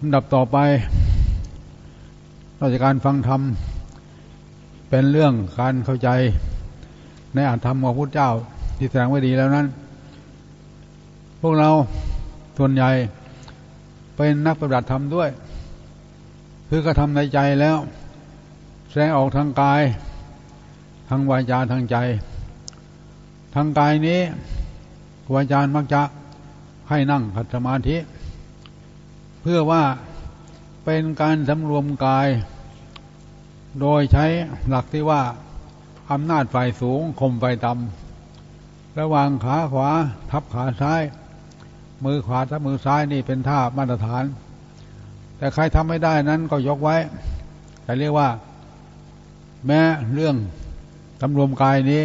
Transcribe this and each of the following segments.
ลำดับต่อไป ราชการฟังธรรม เป็นเรื่องการเข้าใจในอาธรรมของพระเจ้าที่แสดงไว้ดีแล้วนั้น พวกเราส่วนใหญ่เป็นนักปฏิบัติธรรมด้วย คือกระทำในใจแล้ว แสดงออกทางกาย ทางวาจาทางใจ ทางกายนี้ครูอาจามักจะให้นั่งขัดสมาธิ พื่อว่าเป็นการสำรวมกาย โดยใช้หลักที่ว่าอำนาจฝ่ายสูงข่มฝ่ายต่ำระหว่างขาขวาทับขาซ้าย มือขวาทับมือซ้ายนี่เป็นท่ามาตรฐาน แต่ใครทำไม่ได้นั้นก็ยกไว้ แต่เรียกว่า แม้เรื่องสำรวมกายนี้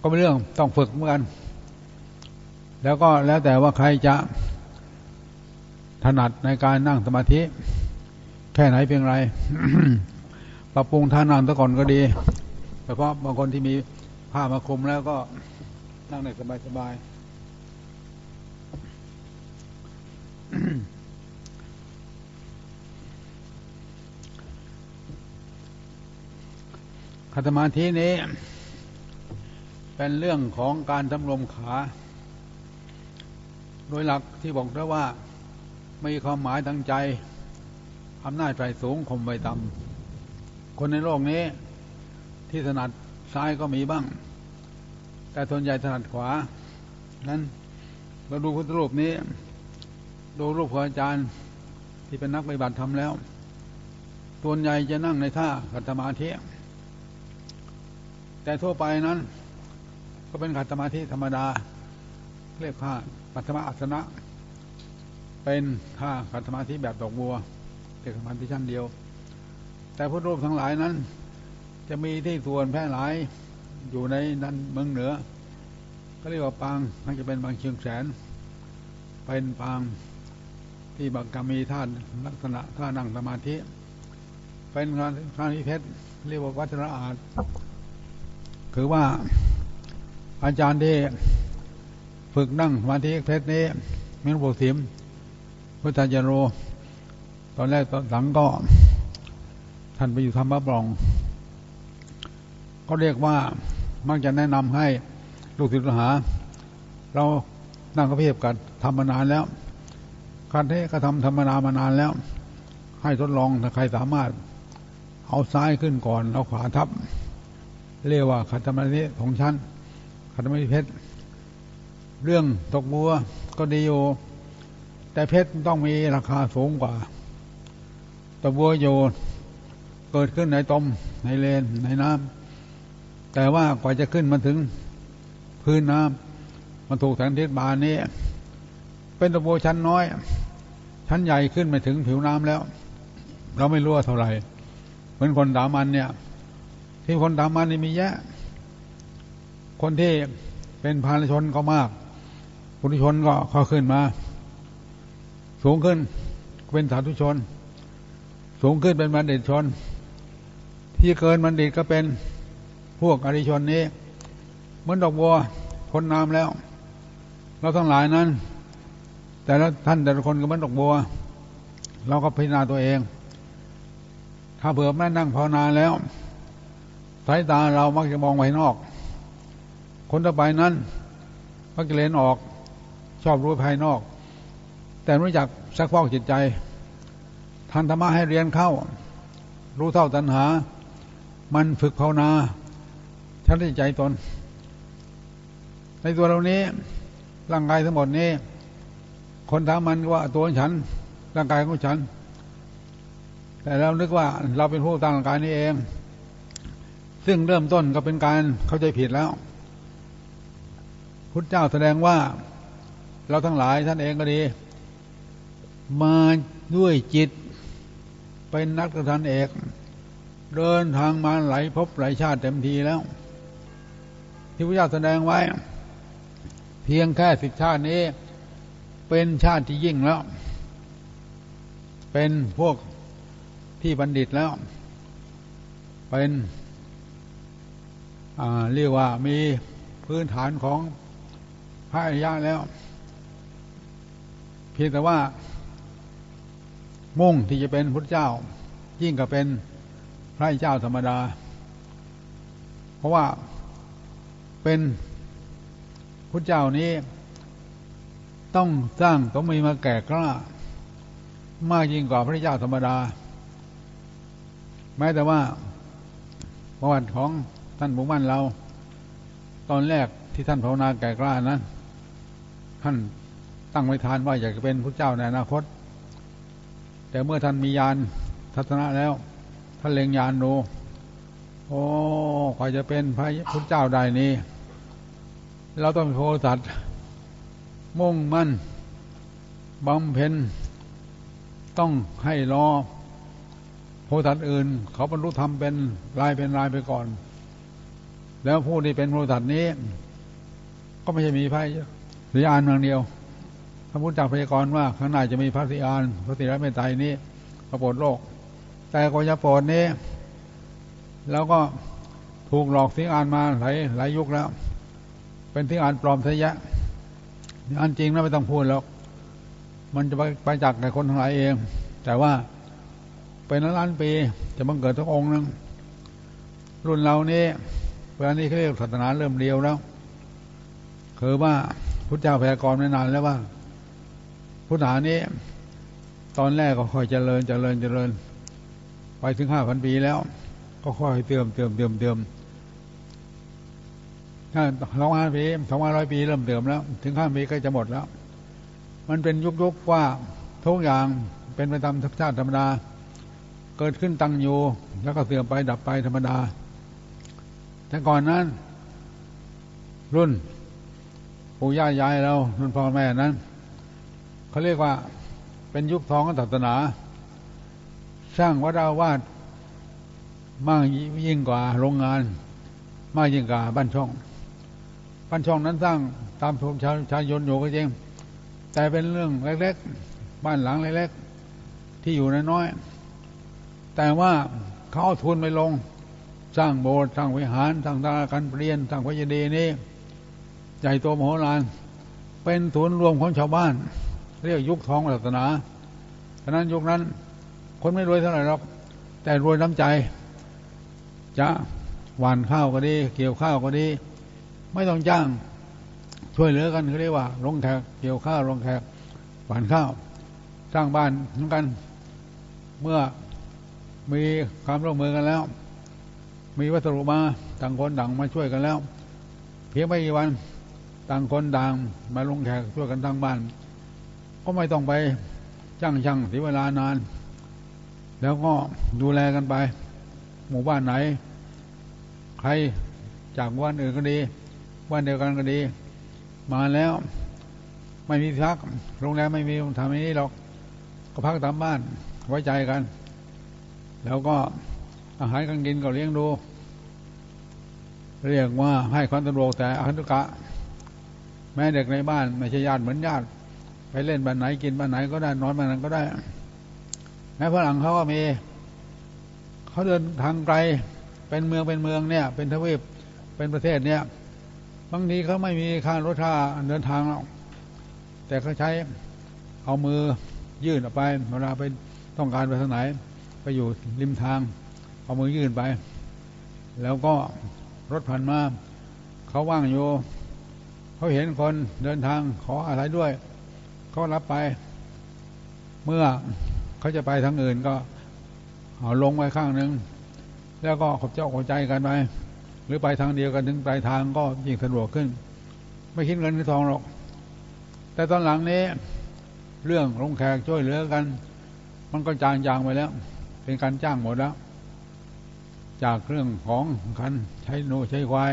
ก็เป็นเรื่องต้องฝึกเหมือนกัน แล้วก็แล้วแต่ว่าใครจะ ถนัดในการนั่งสมาธิ แค่ไหนเพียงไร ปรับปรุงท่านั่งตะก่อนก็ดีเฉพาะบางคนที่มีผ้ามาคลุมแล้วก็นั่งได้สบายสบายคัตมาธินี้ เป็นเรื่องของการทำลมขา โดยหลักที่บอกแล้ว่า มีความหมายทางใจอำนาจใจสูงข่มไว้ต่ำคนในโลกนี้ ที่ถนัดซ้ายก็มีบ้าง แต่ส่วนใหญ่ถนัดขวา นั้นเราดูพุทธรูปนี้ ดูรูปของอาจารย์ที่เป็นนักปฏิบัติธรรมแล้วส่วนใหญ่จะนั่งในท่าขัดสมาธิแต่ทั่วไปนั้น ก็เป็นขัดสมาธิธรรมดา เรียกว่าปัตมอัสนะ เป็นท่าขัดสมาธิแบบดอกบัวเป็นสมาธิชั้นเดียว แต่พุทธรูปทั้งหลายนั้น จะมีที่ส่วนแพร่หลายอยู่ในนั้นเมืองเหนือ ก็เรียกว่าปางมันจะเป็นบางเชียงแสน เป็นปางที่บางกามีท่านลักษณะท่านั่งสมาธิ เป็นงานงานพิเพชรเรียกว่าวัฒนอาจคือว่าอาจารย์ที่ฝึกนั่งสมาธิเพชรนี้มีหลวงปู่สิม พุทธจโร ตอนแรกตอนหลังก็ท่านไปอยู่ธรรมะปรอง ก็เรียกว่ามักจะแนะนำให้ลูกศิษย์หา เรานั่งกระเพียบกันทำมานานแล้วการเทก็ทำธรรมนามานานแล้ว ให้ทดลองถ้าใครสามารถ เอาซ้ายขึ้นก่อนเอาขวาทับ เรียกว่าขัตมานิของชั้นขัตมานิเพชรเรื่องตกบัวก็ดีอยู่ แต่เพชรต้องมีราคาสูงกว่าตะบัวโยเกิดขึ้นในตมในเลนในน้ำแต่ว่ากว่าจะขึ้นมาถึงพื้นน้ำมันถูกแสงทิศบานนี้ เป็นตะบัวชั้นน้อย ชั้นใหญ่ขึ้นไปถึงผิวน้ำแล้ว เราไม่รู้ว่าเท่าไหร่เหมือนคนดามันเนี่ย ที่คนดามันนี่มีแยะ คนที่เป็นพาลชนก็มากปุถุชนก็ข้าขึ้นมา สูงขึ้นเป็นสาธุชน สูงขึ้นเป็นบัณฑิตชน ที่เกินบัณฑิตก็เป็นพวกอริชนนี้ เหมือนดอกบัวพ้นน้ำแล้ว เราทั้งหลายนั้น แต่ละท่านแต่ละคนก็เหมือนดอกบัว เราก็พิจารณาตัวเอง ถ้าเผื่อแม่นั่งภาวนาแล้วสายตาเรามักจะมองไปนอก คนต่อไปนั้นมักจะเลนออกชอบรู้ภายนอก แต่รู้จักสักฟอกจิตใจทานธรรมะให้เรียนเข้า รู้เท่าตัณหา มันฝึกภาวนาชัดใจตน ในตัวเรานี้ร่างกายทั้งหมดนี้ คนถามมันว่าตัวฉัน ร่างกายของฉัน แต่เรานึกว่าเราเป็นผู้ตั้งร่างกายนี้เอง ซึ่งเริ่มต้นก็เป็นการเข้าใจผิดแล้วพุทธเจ้าแสดงว่าเราทั้งหลายท่านเองก็ดี มาด้วยจิต เป็นนักกระทันเอก เดินทางมาหลายพบหลายชาติเต็มทีแล้ว ที่พระเจ้าแสดงไว้ เพียงแค่สิบชาตินี้ เป็นชาติที่ยิ่งแล้ว เป็นพวกที่บัณฑิตแล้ว เป็นเรียกว่ามีพื้นฐานของพระอริยะแล้ว เพียงแต่ว่า มุ่งที่จะเป็นพุทธเจ้า ยิ่งกว่าเป็นพระเจ้าธรรมดา เพราะว่าเป็นพุทธเจ้านี้ ต้องสร้างต้องมีมาแก่กล้ามากยิ่งกว่าพระเจ้าธรรมดา แม้แต่ว่าประวัติของท่านบุมั่นเรา ตอนแรกที่ท่านภาวนาแก่กล้านั้นท่านตั้งไว้ทานว่าอยากจะเป็นพระเจ้าในอนาคต แต่เมื่อท่านมียานทัศนะแล้ว ท่านเล็งยานดูโอ้ใครจะเป็นพระพุทธเจ้าได้นี้ เราต้องโพสัตว์มุ่งมั่นบำเพ็ญต้องให้รอโพสัตว์อื่น เขาบรรลุธรรมเป็นลายเป็นลายไปก่อน แล้วผู้ที่เป็นโพสัตว์นี้ ก็ไม่ใช่มีพระสีอานเมืองเดียว พระพุทธเจ้าพยากรณ์ว่าข้างหน้าจะมีพระสีอานพระสีรัตเมตไตรนี้ประโปรดโลก แต่ก็จะโปรดนี้ แล้วก็ถูกหลอกสีอานมาหลายหลายยุคแล้ว เป็นที่อ่านปลอมทะยะอันจริงนะไม่ต้องพูดแล้วมันจะไปไปจากในคนทั้งหลายเอง แต่ว่าเป็นล้านปีจะบังเกิดทุกองค์นึงรุ่นเรานี้เวลานี้เขาเรียกศาสนาเริ่มเดียวแล้ว คือว่าพุทธเจ้าพยากรณ์ไว้นานแล้วว่า พุทธานี้ ตอนแรกก็ค่อยเจริญเจริญเจริญ ไปถึงห้าพันปีแล้ว ก็ค่อยเติมเติมเติมเติมถ้าสองพันปีสองพันร้อยปีเริ่มเติมแล้ว ถึงห้าปีก็จะหมดแล้ว มันเป็นยุคยุคว่าทุกอย่างเป็นไปตามธรรมชาติธรรมดา เกิดขึ้นตั้งอยู่ แล้วก็เสื่อมไปดับไปธรรมดา แต่ก่อนนั้น รุ่นปู่ย่ายายเรารุ่นพ่อแม่นั้น เขาเรียกว่าเป็นยุคทองของศาสนา สร้างวัดอาวาสมากยิ่งกว่าโรงงาน มากยิ่งกว่าบ้านช่อง บ้านช่องนั้นสร้างตามชมชาชายยนอยู่ก็จริงแต่เป็นเรื่องเล็กๆ บ้านหลังเล็กๆ ที่อยู่น้อยๆ แต่ว่าเขาเอาทุนไปลง สร้างโบสถ์สร้างวิหารสร้างตาการเปลี่ยนสร้างพระเจดีย์นี้ ใหญ่โตมโหฬารเป็นศูนย์รวมของชาวบ้าน เรียกยุคทองศาสนาฉะนั้นยุคนั้น คนไม่รวยเท่าไหร่หรอกแต่รวยน้ำใจ จะหวานข้าวก็ดี เกี่ยวข้าวก็ดี ไม่ต้องจ้าง ช่วยเหลือกันเขาเรียกว่าลงแขกเกี่ยวข้าวลงแขกหวานข้าว สร้างบ้านเหมือนกัน เมื่อมีความร่วมมือกันแล้ว มีวัสดุมาต่างคนต่างมาช่วยกันแล้ว เพียงไม่กี่วัน ต่างคนต่างมาลงแขกช่วยกันทั้งบ้าน ก็ไม่ต้องไปจ้างช่างเสียเวลานาน แล้วก็ดูแลกันไป หมู่บ้านไหน ใครจากบ้านอื่นก็ดีบ้านเดียวกันก็ดี มาแล้วไม่มีพักโรงแรมไม่มีทำอย่างนี้หรอกก็พักตามบ้านไว้ใจกัน แล้วก็อาหารการกินก็เลี้ยงดู เรียกว่าให้ความสะดวกแต่อาคันตุกะ แม้เด็กในบ้านไม่ใช่ญาติเหมือนญาติ ไปเล่นบ้านไหนกินบ้านไหนก็ได้นอนบ้านนั้นก็ได้แม้ฝรั่งเขาก็มีเขาเดินทางไกลเป็นเมืองเป็นเมืองเนี่ย เป็นทวีปเป็นประเทศเนี่ยบางทีเขาไม่มีค่ารถท่าเดินทางหรอกแต่เขาใช้เอามือยื่นออกไปเวลาไปต้องการไปทางไหน ไปอยู่ริมทาง เอามือยื่นไป แล้วก็รถผ่านมาเขาว่างอยู่เขาเห็นคนเดินทางขออะไรด้วย เขารับไป เมื่อเขาจะไปทางอื่นก็เอาลงไว้ข้างหนึ่งแล้วก็ขอบเจ้าขอบใจกันไปหรือไปทางเดียวกันถึงปลายทางก็ยิ่งสะดวกขึ้น ไม่คิดเงินหรือทองหรอก แต่ตอนหลังนี้ เรื่องลงแขกช่วยเหลือกัน มันก็จางจางไปแล้ว เป็นการจ้างหมดแล้ว จากเรื่องของคันใช้โนใช้ควาย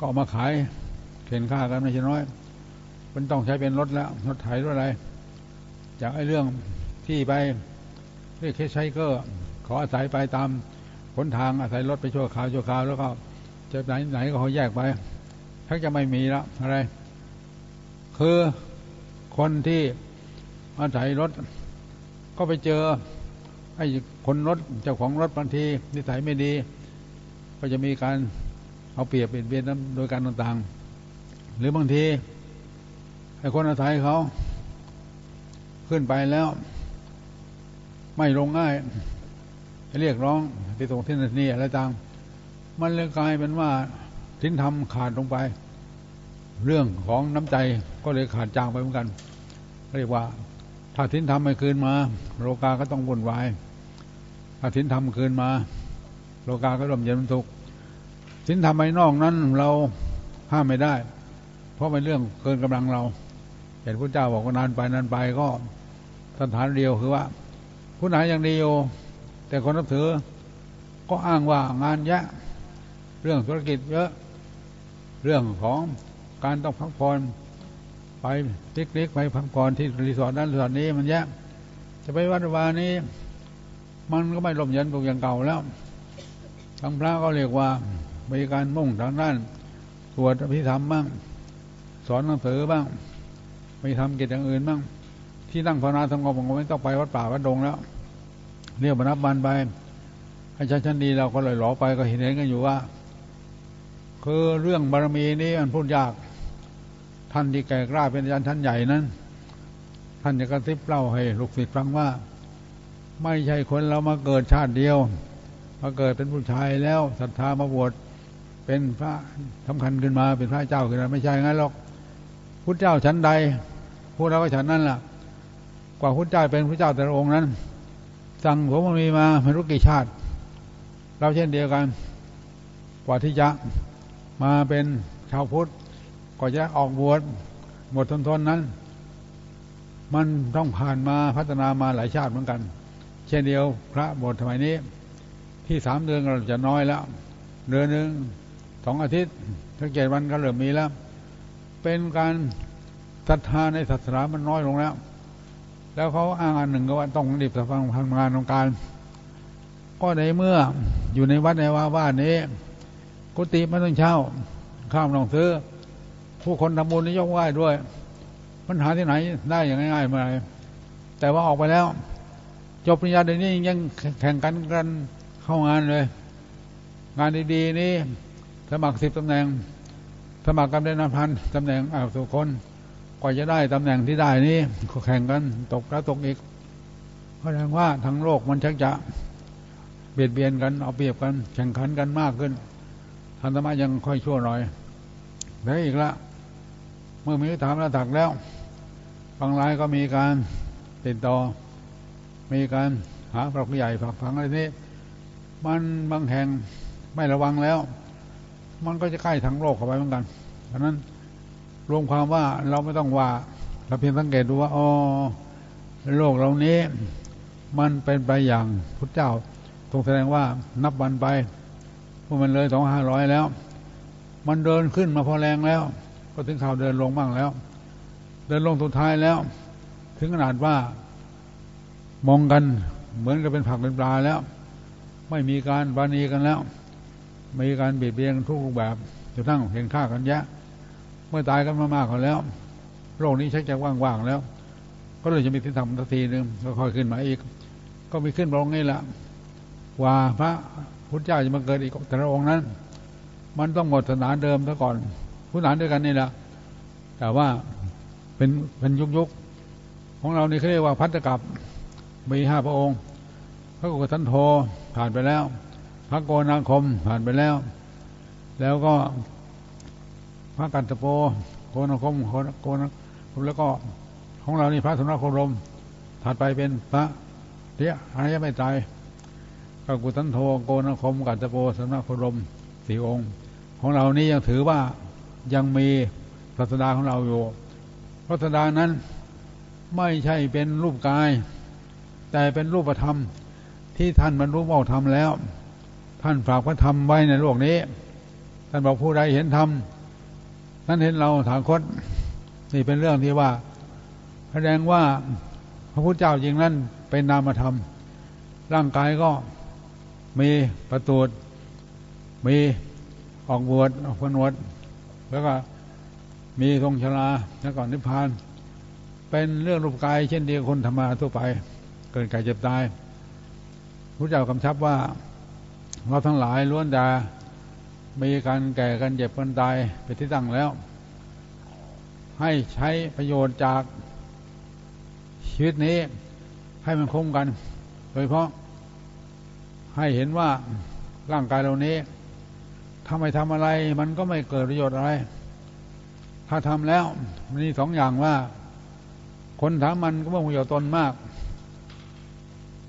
ก็มาขายเห็นค่ากันไม่ใช่น้อย มันต้องใช้เป็นรถแล้วรถไถรถอะไร จากไอ้เรื่องที่ไปเรียกใช้กอร์ขออาศัยไปตามขนทางอาศัยรถไปชั่วคราวชั่วคราวแล้วก็จะไหนไหนก็เขาแยกไปทักจะไม่มีแล้วอะไร คือคนที่อาศัยรถ ก็ไปเจอไอ้คนรถเจ้าของรถบางทีนิสัยไม่ดี ก็จะมีการเอาเปรียบเปลี่ยนเบียนโดยการต่างๆ หรือบางที ไอ้คนอาศัยเขาขึ้นไปแล้ว ไม่ลงง่ายเรียกร้องที่ตรงที่นี่อะไรต่าง มันเลยกลายเป็นว่าทิ้นทำขาดลงไป เรื่องของน้ำใจก็เลยขาดจางไปเหมือนกัน เรียกว่า ถ้าทิ้นทำไม่คืนมา โลกาก็ต้องวุ่นวายถ้าทิ้นทำคืนมา โลกาก็ร่มเย็นเป็นสุขทิ้นทำไปนอกนั้นเราห้ามไม่ได้ เพราะเป็นเรื่องเกินกำลังเรา เห็นพระเจ้าบอกว่านานไปนานไปก็สถานเดียวคือว่า ผู้ไหนยังดีอยู่แต่คนนับถือ ก็อ้างว่างานเยอะเรื่องธุรกิจเยอะ เรื่องของการต้องพักผ่อนไปปิกนิกไปพักผ่อนที่รีสอร์ทนั้นรีสอร์ทนี้มันเยอะจะไปวัดวานี้ มันก็ไม่ลมเย็นปกอย่างเก่าแล้วทางพระก็เรียกว่ามีการมุ่งทางด้านสวดอภิธรรมบ้าง สอนหนังสือบ้าง ไม่ทำกิจอย่างอื่นบ้างที่นั่งภาวนาสงบมันไม่ต้องไปวัดป่าวัดดงแล้วเรียกบรรนับบันไปให้ชันชั้นดีเราก็เลยหลอไปก็เห็นเห็นกันอยู่ว่า คือเรื่องบารมีนี้มันพูดยาก ท่านที่แก่กล้าเป็นอาจารย์ท่านใหญ่นั้นท่านจะกระซิบเล่าให้ลูกศิษย์ฟังว่า ไม่ใช่คนเรามาเกิดชาติเดียวมาเกิดเป็นผู้ชายแล้วศรัทธามาบวชเป็นพระสำคัญขึ้นมาเป็นพระเจ้าขึ้นมาไม่ใช่งั้นหรอกพุทธเจ้าชั้นใด พูดแล้วก็ฉันนั่นล่ะ กว่าพุทธเจ้าเป็นพระเจ้าแต่ละองค์นั้น สั่งผมมันมีมาไม่รู้กี่ชาติ เราเช่นเดียวกัน กว่าที่จะมาเป็นชาวพุทธก็จะออกบวชหมดทนทนนั้น มันต้องผ่านมาพัฒนามาหลายชาติเหมือนกัน เช่นเดียวพระบวชสมัยนี้ ที่สามเดือนเราจะน้อยแล้วเดือนหนึ่งสองอาทิตย์ถ้าเจ็ดวันก็เริ่มมีแล้ว เป็นการ ศรัทธาในศาสนามันน้อยลงแล้ว แล้วเขาอ้างอันหนึ่งก็ว่าต้องรีบฟังทำงานของการ ก็ในเมื่ออยู่ในวัดในว่าว่านี้ กุฏิไม่ต้องเช่า ข้ามต้องซื้อ ผู้คนทำบุญนี่ยกไหว้ด้วยปัญหาที่ไหนได้อย่างง่ายๆมื่อไรแต่ว่าออกไปแล้ว จบปริญญาเดี๋ยวนี้ยังแข่งกันกันเข้างานเลย งานดีๆ นี้สมัครสิบตำแหน่ง สมัครกันได้นับพันตำแหน่งอ้าวทุคน กว่าจะได้ตำแหน่งที่ได้นี้ก็แข่งกันตกแล้วตกอีกแสดงว่าทั้งโลกมันชักจะเบียดเบียนกันเอาเปรียบกัน แข่งขันกันมากขึ้นธรรมะยังค่อยชั่วหน่อยแล้วอีกละ เมื่อมีถามระถักแล้วบางรายก็มีการติดต่อ มีการหาพระผู้ใหญ่ฝากฝังอะไรนี้ มันบางแห่งไม่ระวังแล้ว มันก็จะใกล้ทั้งโลกเข้าไปเหมือนกันเพราะนั้น รวมความว่าเราไม่ต้องว่า เราเพียงสังเกตดูว่าอ๋อโลกเรานี้ มันเป็นไปอย่างพุทธเจ้าทรงแสดงว่านับวันไปพวกมันเลยสองห้าร้อยแล้ว มันเดินขึ้นมาพอแรงแล้ว ก็ถึงข่าวเดินลงบ้างแล้ว เดินลงสุดท้ายแล้ว ถึงขนาดว่า มองกันเหมือนกับเป็นผักเป็นปลาแล้ว ไม่มีการบานีกันแล้ว มีการเบียดเบียนทุกรูปแบบจนทั้งเห็นค่ากันแยะ เมื่อตายกันมามากกว่าแล้ว โลกนี้ชักจะว่างๆแล้ว ก็เลยจะมีที่ทำทันทีหนึ่งก็ค่อยขึ้นมาอีก ก็มีขึ้นลงนี่แหละว่าพระพุทธเจ้าจะมาเกิดอีกแต่ละองค์นั้น มันต้องหมดศาสนาเดิมซะก่อนพุทธานด้วยกันนี่แหละแต่ว่าเป็นเป็นยุคยุคของเรานี่เขาเรียกว่าพัฒกับมีห้าพระองค์ พระโกศทันโทผ่านไปแล้ว พระโกนาคมผ่านไปแล้ว แล้วก็ พระกันตะโปโกนคมโกนโกนแล้วก็ของเรานี่พระสุนทรโครมถัดไปเป็นพระเดียอายะไม่ตายก็กุตันโทโกนคมกันตโปสุนทรโครมสี่องค์ ของเรานี่ยังถือว่ายังมีศาสดาของเราอยู่พระศาสดานั้นไม่ใช่เป็นรูปกาย แต่เป็นรูปธรรม ที่ท่านบรรลุเอาธรรมแล้ว ท่านฝากพระธรรมไว้ในโลกนี้ ท่านบอกผู้ใดเห็นธรรม นั่นเห็นเราถาคตนี่เป็นเรื่องที่ว่าแสดงว่าพระพุทธเจ้าจริงนั้นเป็นนามธรรม ร่างกายก็มีประตูมีออกบวชออกพนวดแล้วก็มีทรงชลาแล้วก็นิพพาน เป็นเรื่องรูปกาย เช่นเดียวคนธรรมะทั่วไป เกิดแก่เจ็บตายพระเจ้ากำชับว่าเราทั้งหลายล้วนแต่ มีการแก่กันเจ็บกันตายไปที่ตั้งแล้ว ให้ใช้ประโยชน์จากชีวิตนี้ให้มันคุ้มกัน โดยเพราะให้เห็นว่าร่างกายเรานี้ทำไมทำอะไรมันก็ไม่เกิดประโยชน์อะไร ถ้าทำแล้วมีสองอย่างว่า คนถามมันก็ไม่ประโยชน์ตนมาก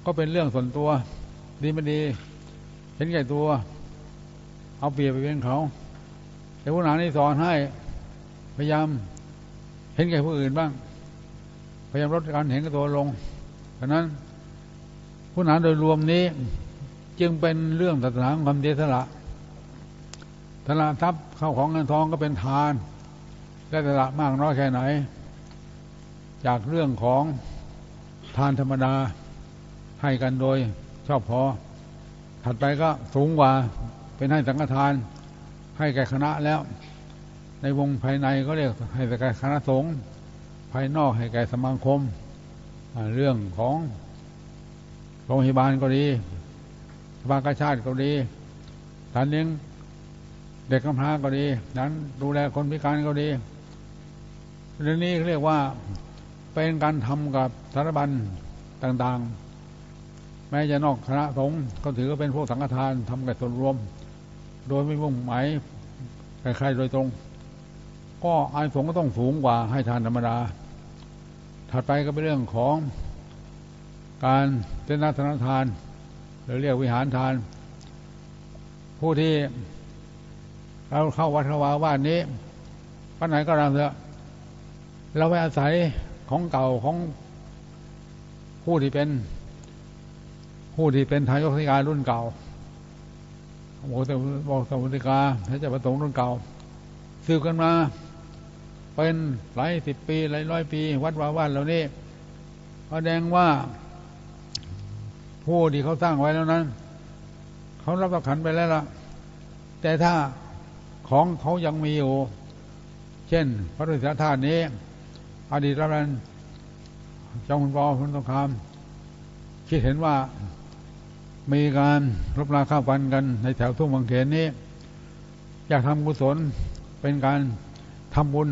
ก็เป็นเรื่องส่วนตัว ดีไม่ดี เห็นแก่ตัว เอาเปรียบไปเป็นเขาแต่ผู้หนานี่สอนให้พยายามเห็นแก่ผู้อื่นบ้าง พยายามลดการเห็นแก่ตัวลงฉะนั้นผู้หนาโดยรวมนี้ จึงเป็นเรื่องศาสนาความเดชละตลาดทรัพย์เข้าของเงินทองก็เป็นทานและตลาดมากน้อยแค่ไหน จากเรื่องของทานธรรมดาให้กันโดยชอบพอถัดไปก็สูงกว่า เป็นให้สังฆทาน ให้แก่คณะแล้ว ในวงภายในก็เรียกให้แก่คณะสงฆ์ภายนอกให้แก่สมาคม เรื่องของโรงพยาบาลก็ดีสภากาชาติก็ดีฐานเลี้ยงเด็กกำพร้าก็ดีนั้นดูแลคนพิการก็ดีเรื่องนี้เรียกว่าเป็นการทำกับสถาบันต่างๆ แม้จะนอกคณะสงฆ์ก็ถือว่าเป็นพวกสังฆทานทำกับส่วนรวม โดยไม่มุ่งหมายใครๆโดยตรง ก็อายสงก็ต้องสูงกว่าให้ทานธรรมดา ถัดไปก็เป็นเรื่องของการเป็นนักทานหรือเรียกวิหารทาน ผู้ที่เราเข้าวัดวาว่านนี้วันไหนก็ตามเถอะเราไปอาศัยของเก่าของผู้ที่เป็น ผู้ที่เป็นทายกธิการรุ่นเก่า โมตบอกสมุติกาพระเจ้าประสงค์รุ่นเก่าสืบกันมา เป็นหลายสิบปีหลายร้อยปี วัดวาว่านเหล่านี้แสดงว่าผู้ที่เขาสร้างไว้แล้วนั้น เขารับประขันไปแล้วล่ะ แต่ถ้าของเขายังมีอยู่ เช่น พระฤาษีธาตุนี้ อดีตรันจงคุณปอคุณตงครามคิดเห็นว่า มีการรบราข้าฟันกันในแถวทุ่งบางเขนนี้ อยากทำกุศลเป็นการทำบุญ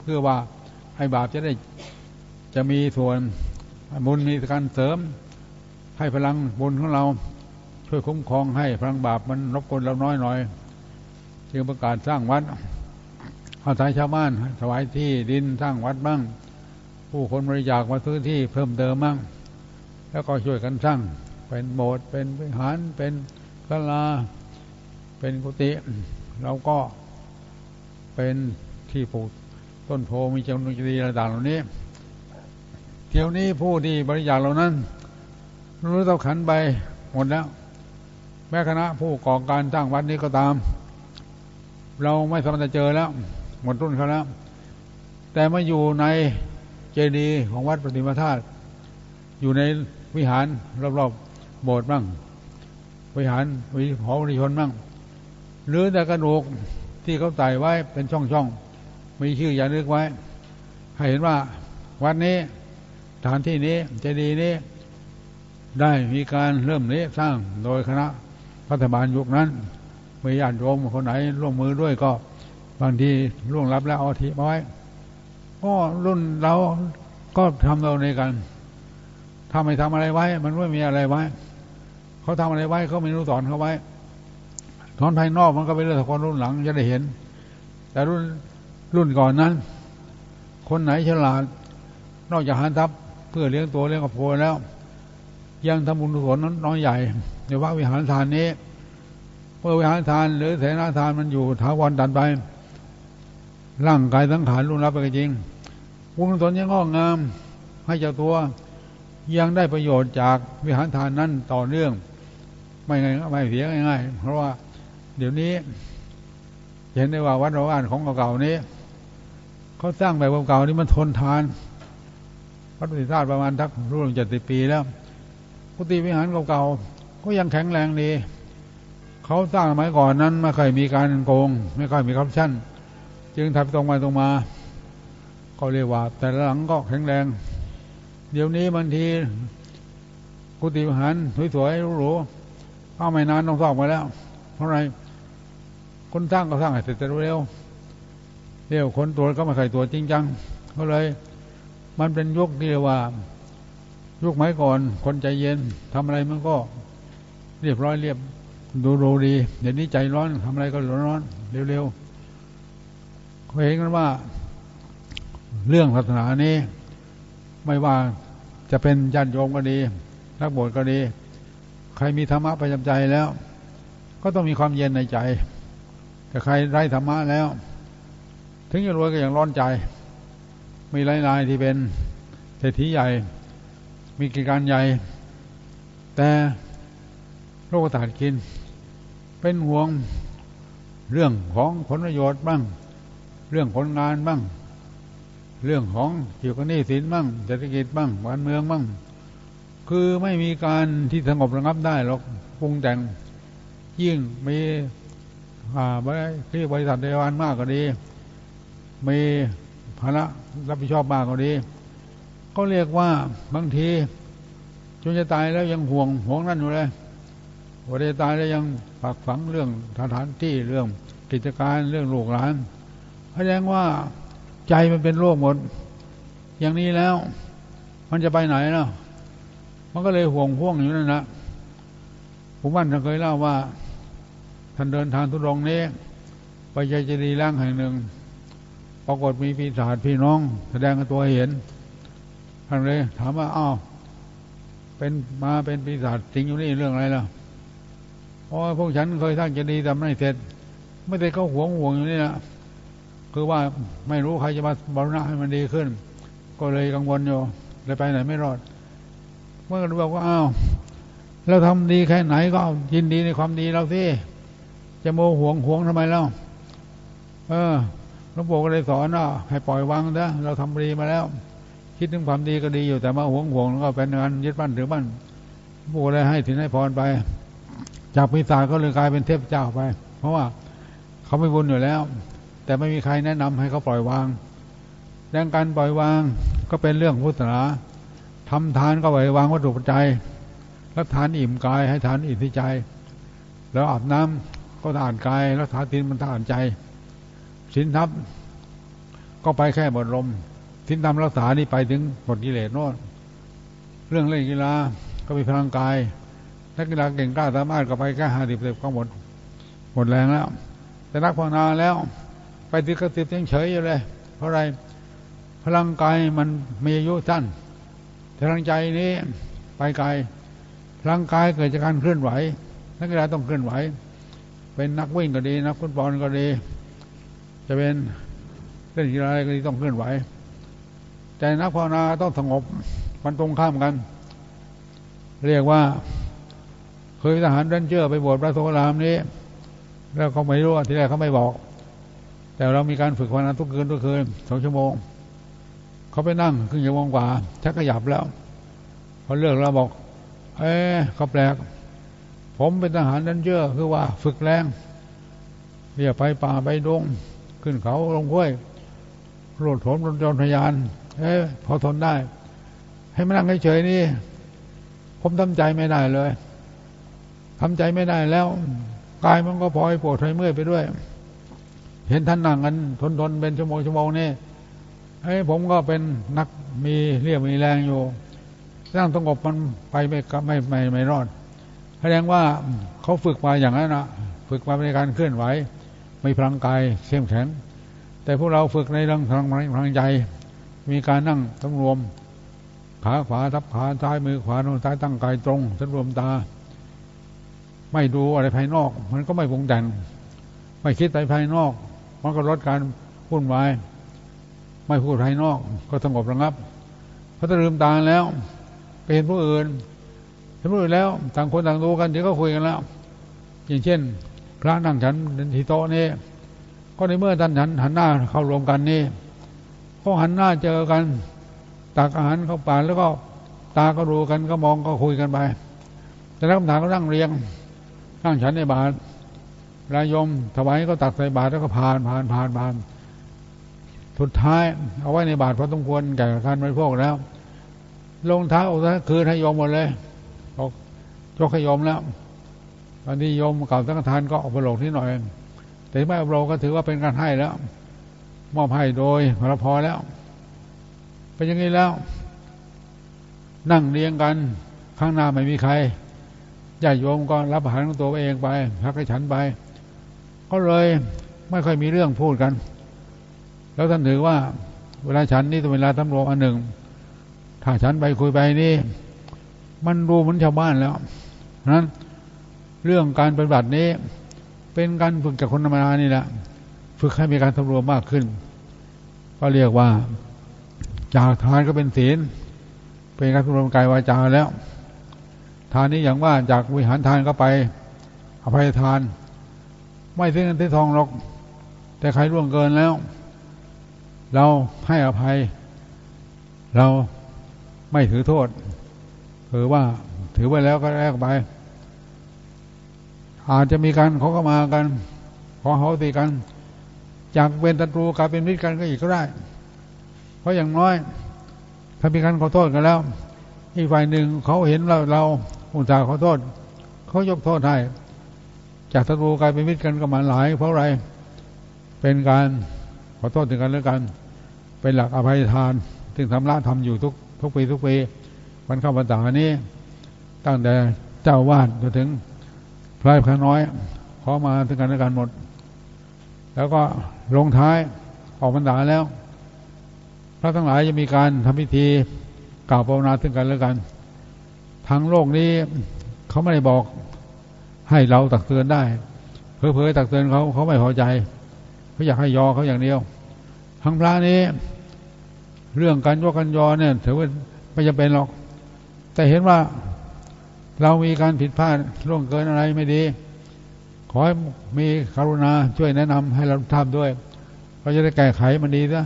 เพื่อว่าให้บาปจะได้จะมีส่วนบุญมีการเสริม ให้พลังบุญของเราช่วยคุ้มครองให้พลังบาปมันรบกวนเราน้อยหน่อยจึงประกาศสร้างวัดอาศัยชาวบ้านถวายที่ดินสร้างวัดบ้าง ผู้คนบริจาคมาซื้อที่เพิ่มเติมบ้างแล้วก็ช่วยกันสร้าง เป็นโบสถ์เป็นวิหารเป็นศาลา เป็นกุฏิเราก็เป็นที่ปลูกต้นโพมีจำนวนดีระดับเหล่านี้เที่ยวนี้ผู้ที่บริจาคเหล่านั้น รู้เท่าขันไปหมดแล้วแม้คณะผู้ก่อการสร้างวัดนี้ก็ตาม เราไม่สามารถจะเจอแล้ว หมดรุ่นเขาแล้ว แต่มาอยู่ในเจดีย์ของวัดปฏิมาธาตุอยู่ในวิหารรอบๆ โบสถ์บ้างวิหารวิหอวิชนบ้างหรือแต่กระดูกที่เขาใส่ไว้เป็นช่องๆมีชื่ออย่านึกไว้ ให้เห็นว่าวัดนี้ฐานที่นี้เจดีย์นี้ ได้มีการเริ่มนี้สร้างโดยคณะรัฐบาลยุคนั้นมีญาติโยมคนไหนร่วมมือด้วยก็บางทีร่วงรับแล้วเอาทีไว้ก็รุ่นเราก็ทำเราในกันถ้าไม่ทำอะไรไว้ มันไม่มีอะไรไว้ เขาทำอะไรไว้เขาไม่รู้สอนเขาไว้สอนภายนอกมันก็เป็นเรื่องของรุ่นหลังจะได้เห็น แต่รุ่นรุ่นก่อนนั้น คนไหนฉลาด นอกจากหันทัพเพื่อเลี้ยงตัวเลี้ยงครอบครัวแล้ว ยังทำบุญกุศลน้อยใหญ่ในวัดวิหารทานนี้เมื่อวิหารทาน หรือเสนาทานมันอยู่ถาวรดันไป ร่างกายสังขารลุนรับไปจริงบุญกุศลยังงอกงามให้เจ้าตัวยังได้ประโยชน์จากวิหารทานนั้นต่อเนื่อง ไม่ไงไม่เสียง่ายๆเพราะว่า เดี๋ยวนี้ เห็นได้ว่าวัดเราอ่านของเก่าๆนี้เขาสร้างแบบเก่าๆนี้มันทนทานวัดปฏิทาประมาณทักรุ่นเจ็ดสิบปีแล้วกุฏิวิหารเก่าๆก็ยังแข็งแรงดีเขาสร้างสมัยก่อนนั้นไม่เคยมีการโกง ไม่ค่อยมีคอร์รัปชันจึงทำตรงมาตรงมาก็เรียกว่า แต่หลังก็แข็งแรง เดี๋ยวนี้บางทีกุฏิวิหารสวยๆหรูๆ เข้าไม่นานต้องสร้างมาแล้ว เพราะอะไรคนสร้างก็สร้างให้เสร็จเร็วเร็วคนตัวก็ไม่เคยตัวจริงจังก็เลย มันเป็นยุคที่เรียกว่ายุคไม้ก่อน คนใจเย็นทำอะไรมันก็เรียบร้อยเรียบดูโรดีเดี๋ยวนี้ใจร้อนทำอะไรก็ร้อนร้อนเร็วๆเขาเห็นกันว่า เรื่องศาสนานี้ ไม่ว่าจะเป็นญาติโยมก็ดี นักบวชก็ดี รมีธรรมะประจำใจแล้ว ก็ต้องมีความเย็นในใจ แต่ใครไร้ธรรมะแล้ว ถึงจะรวยก็ยังร้อนใจ มีหลายๆที่เป็นเศรษฐีใหญ่ มีกิจการใหญ่ แต่โรคตาดกิน เป็นห่วงเรื่องของผลประโยชน์บ้าง เรื่องผลงานบ้าง เรื่องของเกี่ยวกับหนี้สินบ้างเศรษฐกิจบ้างบ้านเมืองบ้าง คือไม่มีการที่สงบระงับได้หรอกปรุงแต่งยิ่งมีอ่าที่บริษัทเดวันมากก็ดี มีภาระรับผิดชอบมากก็ดี ก็เรียกว่าบางทีจนจะตายแล้วยังห่วงห่วงนั่นอยู่เลยวันจะตายแล้วยังฝากฝังเรื่องสถานที่เรื่องกิจการเรื่องลูกหลานแสดงว่าใจมันเป็นโรคหมด อย่างนี้แล้ว มันจะไปไหนเนาะ มันก็เลยห่วงห่วงอยู่นั่นนะผมว่าท่านเคยเล่าว่า ท่านเดินทางทุดงนี้ ไปใจจดีร่างแห่งหนึ่ง ปรากฏมีปีศาจพี่น้อง แสดงตัวเห็นท่านเลย ถามว่าอ้าวเป็นมาเป็นปีศาจจริงอยู่นี่เรื่องอะไรล่ะเพราะพวกฉันเคยสร้างจดีแต่ไม่เสร็จ ไม่ได้เขาห่วงห่วงอยู่นี่นะคือว่าไม่รู้ใครจะมาบรณะให้มันดีขึ้น ก็เลยกังวลอยู่เลยไปไหนไม่รอด เมื่อเราบอกว่าอ้าวเราทำดีแค่ไหนก็ยินดีในความดีเราสิจะโมห่วงห่วงทำไมเล่าเออหลวงปู่ก็เลยสอนว่าให้ปล่อยวางนะเราทำดีมาแล้ว คิดถึงความดีก็ดีอยู่แต่มาห่วงห่วงก็เป็นงานยึดบ้านถือบ้านหลวงปู่เลยให้ถินให้พรไป จากปีศาจก็เลยกลายเป็นเทพเจ้าไป เพราะว่าเขาไม่บุญอยู่แล้ว แต่ไม่มีใครแนะนำให้เขาปล่อยวางดังการปล่อยวางก็เป็นเรื่องพุทธศาสนา ทำทานก็ปล่อยวางวัตถุปัจจัยรับทานอิ่มกายให้ทานอิ่มที่ใจ แล้วอาบน้ำก็ทานกายแล้วทานตินมันทานใจสินทับก็ไปแค่บทลมสินทำรักษานี่ไปถึงหมดกิเลสโน่นเรื่องเล่นกีฬาก็มีพลังกายนักกีฬาเก่งกล้าสามารถก็ไปแค่ห้าสิบเก็หมดหมดแรงแล้ว แต่นักภาวนาแล้ว ไปติดกระติบยังเฉยอยู่เลย เพราะอะไรพลังกายมันมีอายุสั้น พลังใจนี้ไปไกลพลังกายเกิดจากการเคลื่อนไหวนักกีฬาต้องเคลื่อนไหว เป็นนักวิ่งก็ดีนักฟุตบอลก็ดี จะเป็นเล่นกีฬาอะไรก็ดีต้องเคลื่อนไหว แต่นักภาวนาต้องสงบมันตรงข้ามกัน เรียกว่าเคยทหารดันเจอไปบวชพระโสรามนี้ แล้วเขาไม่รู้ทีแรกเขาไม่บอก แต่เรามีการฝึกภาวนาทุกคืนทุกคืนสองชั่วโมง เขาไปนั่งครึ่งชั่วโมงกว่าชักขยับแล้วเขาเลิกแล้วบอก เอ้เขาแปลก ผมเป็นทหารดันเจอร์คือว่าฝึกแรงเรียกไปป่าไปดง ขึ้นเขาลงห้วยโลดโถมรถยนต์พยาน เอ้พอทนได้ ให้มานั่งเฉยๆนี่ ผมทำใจไม่ได้เลยทำใจไม่ได้แล้วกายมันก็พลอยปวดทอยเมื่อยไปด้วย เห็นท่านนั่งกันทนทนเป็นชั่วโมงชั่วโมงนี่ ไอ้ยผมก็เป็นนักมีเรียบมีแรงอยู่ร่างสงบมันไปไม่ไม่ไม่ไม่รอดแสดงว่าเขาฝึกมาอย่างนั้นนะฝึกมาในการเคลื่อนไหวไม่พลังกายเข้มแข็ง แต่พวกเราฝึกในเรื่องพลังพลังใจ มีการนั่งสำรวม ขาขวาทับขาซ้ายมือขวาโน้นซ้ายตั้งกายตรงสำรวมตา ไม่ดูอะไรภายนอก มันก็ไม่ปรุงแต่งไม่คิดไปภายนอก มันก็ลดการพุ่นวาย ไม่พูดภายนอก ก็สงบระงับพอถ้าลืมตาแล้วไปเห็นผู้อื่นเห็นผู้อื่นแล้ว ต่างคนต่างดูกันเดี๋ยวก็คุยกันแล้ว อย่างเช่น พระนั่งฉันที่โต๊ะนี้ก็ในเมื่อท่านฉันหันหน้าเข้ารวมกันนี่ก็หันหน้าเจอกันตักอาหารเข้าปากแล้วก็ตาก็ดูกันก็มองก็คุยกันไป แต่นักคำถามก็นั่งเรียงนั่งฉันในบาทรายยมถวายก็ตักใส่บาทแล้วก็ผ่านผ่านผ่านผ่าน สุดท้ายเอาไว้ในบาทเพราะต้องควรแก่การบริโภคแล้ว ลงเท้าซะคืนให้ยมหมดเลยบอกยกให้ยมแล้วตอนนี้ยมเก่าสังฆทานก็ออกไปหลงนิดหน่อย แต่ไม่อบรมก็ถือว่าเป็นการให้แล้ว มอบให้โดยพระพอแล้ว เป็นอย่างนี้แล้ว นั่งเรียงกันข้างหน้าไม่มีใครญาติโยมก็รับอาหารของตัวเองไปพักให้ฉันไป ก็เลยไม่ค่อยมีเรื่องพูดกัน แล้วท่านถือว่า เวลาฉันนี่ต้องเวลาตำรวจอันหนึ่ง ถ้าฉันไปคุยไปนี่ มันรู้เหมือนชาวบ้านแล้วนั้นเรื่องการปฏิบัตินี้ เป็นการฝึกจากคนธรรมดานี่แหละฝึกให้มีการสำรวมมากขึ้น ก็เรียกว่า จากทานก็เป็นศีล เป็นการสำรวมกายวาจาแล้ว ทานนี้อย่างว่าจากวิหารทานก็ไป อภัยทาน ไม่ซื้อเงินซื้อทองหรอก แต่ใครร่วงเกินแล้ว เราให้อภัย เราไม่ถือโทษคือว่าถือไว้แล้วก็แลกไป อาจจะมีการเขาก็มากันขอเขาตีกัน จากเป็นศัตรูกลายเป็นมิตรกันก็อีกก็ได้ เพราะอย่างน้อย ถ้ามีการขอโทษกันแล้วอีกฝ่ายหนึ่งเขาเห็นเราเราอุตส่าห์ขอโทษเขายกโทษให้จากศัตรูกลายเป็นมิตรกันก็มาหลาย เพราะอะไรเป็นการขอโทษถึงกันแล้วกัน เป็นหลักอภัยทาน ซึ่งทำละทำอยู่ทุกทุกปีทุกปีวันเข้าพรรษานี้ ตั้งแต่เจ้าวาดจนถึงพระพระน้อย ขอมาถึงกันและกันหมด แล้วก็ลงท้ายออกพรรษาแล้ว พระทั้งหลายจะมีการทำพิธีกล่าวภาวนาถึงกันและกัน ทั้งโลกนี้เขาไม่ได้บอกให้เราตักเตือนได้เผลอๆตักเตือนเขาเขาไม่พอใจ เขาอยากให้ยอเขาอย่างเดียว ทั้งพระนี้ เรื่องการยกกันยอเนี่ย ถือว่าไม่จำเป็นหรอก แต่เห็นว่าเรามีการผิดพลาดล่วงเกินอะไรไม่ดี ขอให้มีกรุณาช่วยแนะนำให้เราทำด้วย เราจะได้แก้ไขมันดีซะ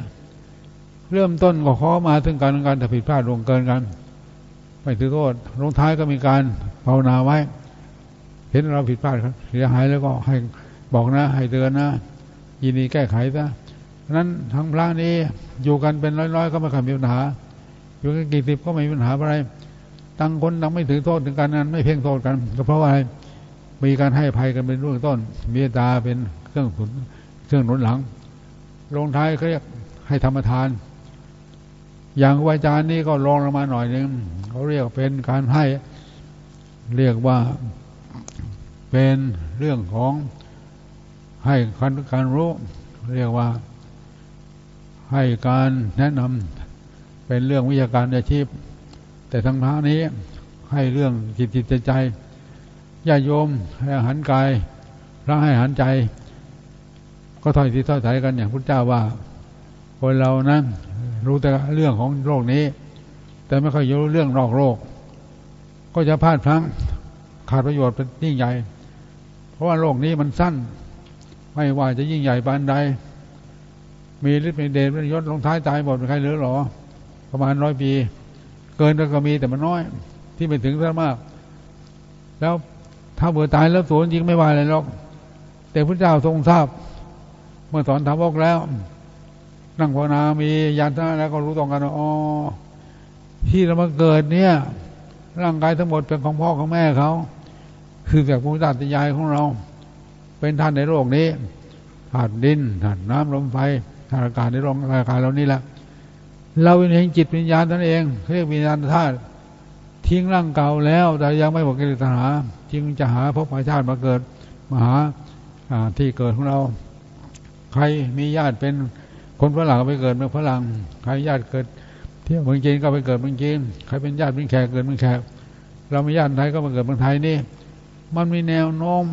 เริ่มต้นก็ขอมาถึงการการถ้าผิดพลาดล่วงเกินกันไม่ถือโทษลงท้ายก็มีการภาวนาไว้ เห็นเราผิดพลาดเสียหายแล้วก็ให้บอกนะ ให้เตือนนะ ยินดีแก้ไขซะ นั้นทั้งพระนี้อยู่กันเป็นร้อยๆ ก็ไม่เคยมีปัญหา อยู่กันกี่สิบก็ไม่มีปัญหาอะไรตั้งคนตั้งไม่ถือโทษถึงการนั้นไม่เพ่งโทษกัน ก็เพราะว่ามีการให้ภัยกันเป็นเรื่องต้นเมตตาเป็นเครื่องผุนเครื่องหนุนหลัง ลงท้ายเขาเรียกให้ธรรมทาน อย่างวาจารนี้ก็ลองลงมาหน่อยนึงเขาเรียกเป็นการให้เรียกว่าเป็นเรื่องของให้การรู้ เรียกว่า ให้การแนะนำเป็นเรื่องวิชาการอาชีพ แต่ทางพระนี้ให้เรื่องจิตจิตใจญาโยมให้อาหารกายพระให้อาหารใจ ก็ถอยที่ถอยถ่ายกันอย่างพุทธเจ้าว่า คนเรานั้นรู้แต่เรื่องของโลกนี้ แต่ไม่ค่อยรู้เรื่องนอกโลก ก็จะพลาดพลั้งขาดประโยชน์เป็นยิ่งใหญ่ เพราะว่าโลกนี้มันสั้น ไม่ว่าจะยิ่งใหญ่ปานใด มีฤทธิ์มีเดชมียศลงท้ายตายหมดใครเหลือหรอ ประมาณร้อยปี เกินก็มีแต่มันน้อย ที่ไม่ถึงซะมาก แล้วถ้าเบื่อตายแล้วสูญจริงไม่ว่าอะไรหรอก แต่พระเจ้าทรงทราบ เมื่อสอนทาวกแล้ว นั่งภาวนามียานท่าแล้วก็รู้ตรงกันว่าอ๋อที่เรามาเกิดเนี่ย ร่างกายทั้งหมดเป็นของพ่อของแม่เขา คือจากภูมิศาสตร์ยายของเรา เป็นท่านในโลกนี้ธาตุดินธาตุน้ำลมไฟาตุอากาศในโลกอากาศเรานี่แหละเราเป็นเห็นจิตวิญญาณนั่นเองเรียกวิญญาณธาตุทิ้งร่างเก่าแล้ว แต่ยังไม่หมดกิเลสตัณหาจึงจะหาพบชาติมาเกิดมาหาที่เกิดของเรา ใครมีญาติเป็นคนฝรั่งก็ไปเกิดเมืองฝรั่งใครญาติเกิดที่เมืองจีนก็ไปเกิดเมืองจีนใครเป็นญาติเป็นแขกเกิดเมืองแขกเรามีญาติไทยก็มาเกิดเมืองไทยนี่ มันมีแนวโน้ม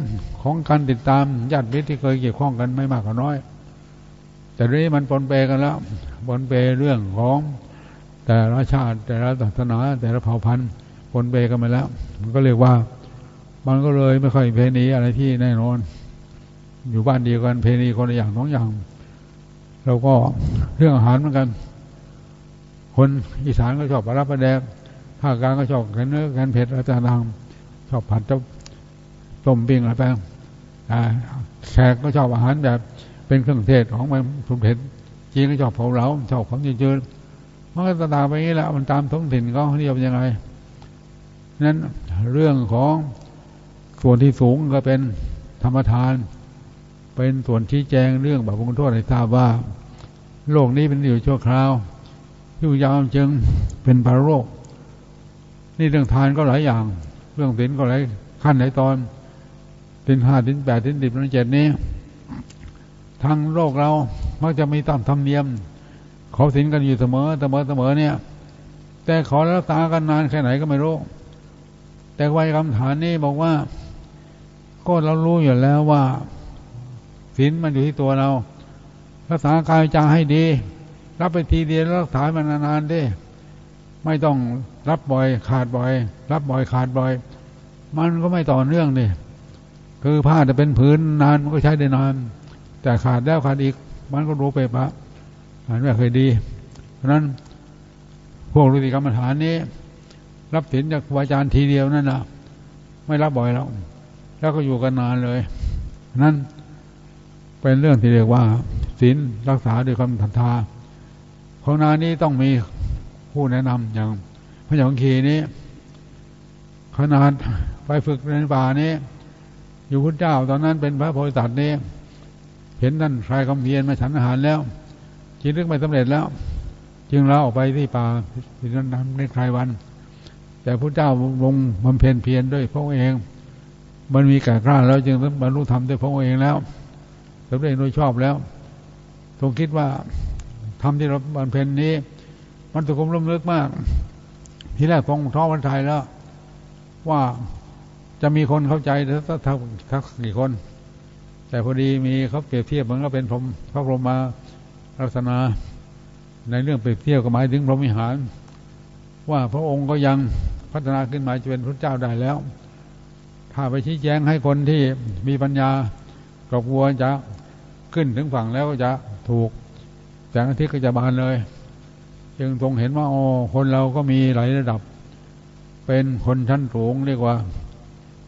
ของการติดตามญาติมิตรที่เคยเกี่ยวข้องกันไม่มากก็น้อย แต่นี้มันปนเปกันแล้วปนเปเรื่องของแต่ละชาติ แต่ละศาสนา แต่ละเผ่าพันธุ์ปนเปกันมาแล้ว มันก็เรียกว่า มันก็เลยไม่ค่อยเพณีอะไรที่แน่นอน อยู่บ้านเดียวกันเพณีคนละอย่างน้องอย่างเราก็เรื่องอาหารเหมือนกัน คนอีสานก็ชอบปลารับปลาแดงภาคกลางก็ชอบกันเนื้อกันเผ็ดอะไรต่างๆชอบผัดจ้าต้มปิ้งอะไรไปแขกก็ชอบอาหารแบบ เป็นเครื่องเทศของมันสุเผ็ดจีนก็ชอบเผาเหลาชอบความจืดๆมันก็ตาไปงี้แหละมันตามท้องถิ่นเขาเรียกยังไงนั้นเรื่องของส่วนที่สูงก็เป็นธรรมทาน เป็นส่วนชี้แจงเรื่องบาปบุญโทษให้ทราบว่า โลกนี้เป็นอยู่ชั่วคราวอยู่ยาวจึงเป็นภารโลกนี่เรื่องทานก็หลายอย่าง เรื่องศีลก็หลายขั้นหลายตอนศีลห้าศีลแปดศีลสิบศีลเจ็ดนี้ ทางโลกเรา มักจะมีตามธรรมเนียมขาศีลกันอยู่เสมอเสมอเสมอเนี่ย แต่ขอรักษากันนานแค่ไหนก็ไม่รู้ แต่ไวัยคำฐานนี้บอกว่า ก็เรารู้อยู่แล้วว่าศีลมันอยู่ที่ตัวเรา รักษากายใจให้ดี รับไปทีเดียวรักษามันนานๆได้ไม่ต้องรับบ่อยขาดบ่อย รับบ่อยขาดบ่อย มันก็ไม่ต่อเนื่องนี่คือผ้าจะเป็นผืนนานมันก็ใช้ได้นาน แต่ขาดแล้วขาดอีก มันก็รู้ไปปะอันนี้เคยดี เพราะนั้นพวกฤาษีกรรมฐานนี้ รับถินจากวาจารย์ทีเดียวนั่นนะไม่รับบ่อยแล้วแล้วก็อยู่กันนานเลยนั้นเป็นเรื่องที่เรียกว่าศีลรักษาด้วยความทันทาของนานี้ต้องมีผู้แนะนำอย่างพระยงคีนี้ขนาดไปฝึกในป่านี้ อยู่พุทธเจ้าตอนนั้นเป็นพระโพธิสัตว์นี้ เห็นท่นชายคำเพียนมาฉันอาหารแล้วจิตลึกไม่สำเร็จแล้ว จึงเราออกไปที่ป่าที่นั้นทำในคลายวัน แต่พระเจ้าลงบำเพ็ญเพียรด้วยพระองค์เอง มันมีแก่กล้าแล้วจึงบรรลุธรรมด้วยพระองค์เองแล้วสำเร็จโดยชอบแล้วทรงคิดว่าทำที่เราบำเพ็ญนี้ มันสุขุมลุ่มลึกมาก ทีแรกทรงท้อวันไทยแล้ว ว่าจะมีคนเข้าใจสักทักกี่คน แต่พอดีมีเขาเปรียบเทียบมือนก็เป็นพรมพระพรหมมาลักษณะในเรื่องเปรียบเทียบก็หมายถึงพรหมิหาร ว่าพระองค์ก็ยังพัฒนาขึ้นมาจะเป็นพระเจ้าได้แล้ว ถ้าไปชี้แจงให้คนที่มีปัญญากับวัวจะขึ้นถึงฝั่งแล้วก็จะถูกแสงอาทิตย์ก็จะบานเลย จึงทรงเห็นว่าอ๋อคนเราก็มีหลายระดับ เป็นคนชั้นสูงเรียกว่า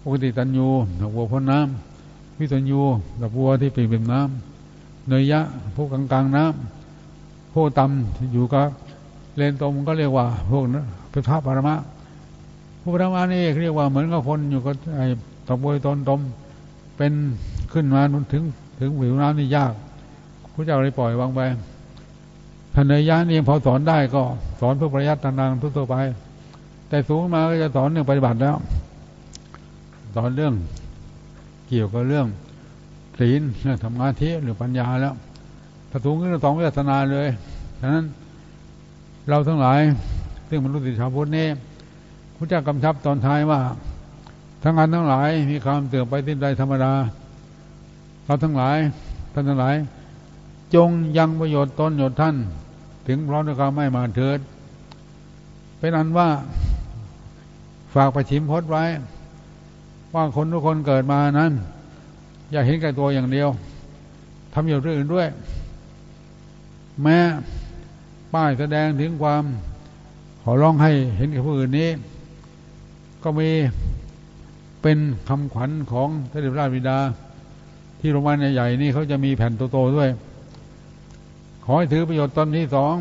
ปกติตัญญูกับวัวพ้นน้ำ วิตัญญูกับวัวที่ปีเป็นน้ำเนยยะพวกกลางกลางน้ำพวกต่ำอยู่กับเลนตรงก็เรียกว่า พวกนั้นเป็นพระปรมะพระปรมานี่เรียกว่าเหมือนกับคนอยู่กับไอ้ตะบวยตนตมเป็นขึ้นมาถึงถึงผิวน้ำนี่ยากพระเจ้าเลยปล่อยวางไปท่านเนยะนี่พอสอนได้ก็สอนเพื่อประยัดต่างๆทั่วไป แต่สูงมาก็จะสอนเรื่องปฏิบัติแล้ว สอนเรื่อง เกี่ยวกับเรื่องศีลเรื่องทำงานที่หรือปัญญาแล้วถ้าสูงขึ้นสองวิทนาเลยฉะนั้นเราทั้งหลาย ซึ่งมนุษย์ชาวพุทธนี่พระเจ้ากำชับตอนท้ายว่า ทั้งงานทั้งหลายมีความเตื่อมไปสิ้นใจธรรมดาเราทั้งหลายท่านทั้งหลาย จงยังประโยชน์ตนโยชน์ท่าน ถึงพร้อมด้วยความไม่มาเถิดเป็นอันว่า ฝากประชิมพดไว้ ว่าคนทุกคนเกิดมานั้น อย่าเห็นแก่ตัวอย่างเดียวทำอย่างอื่นด้วย แม้ป้ายแสดงถึงความ ขอร้องให้เห็นแก่ผู้อื่นนี้ ก็มีเป็นคำขวัญของพระเดชพระราชบิดา ที่โรงพยาบาลใหญ่ๆนี่เขาจะมีแผ่นโตๆด้วย ขอให้ถือประโยชน์ตนที่สอง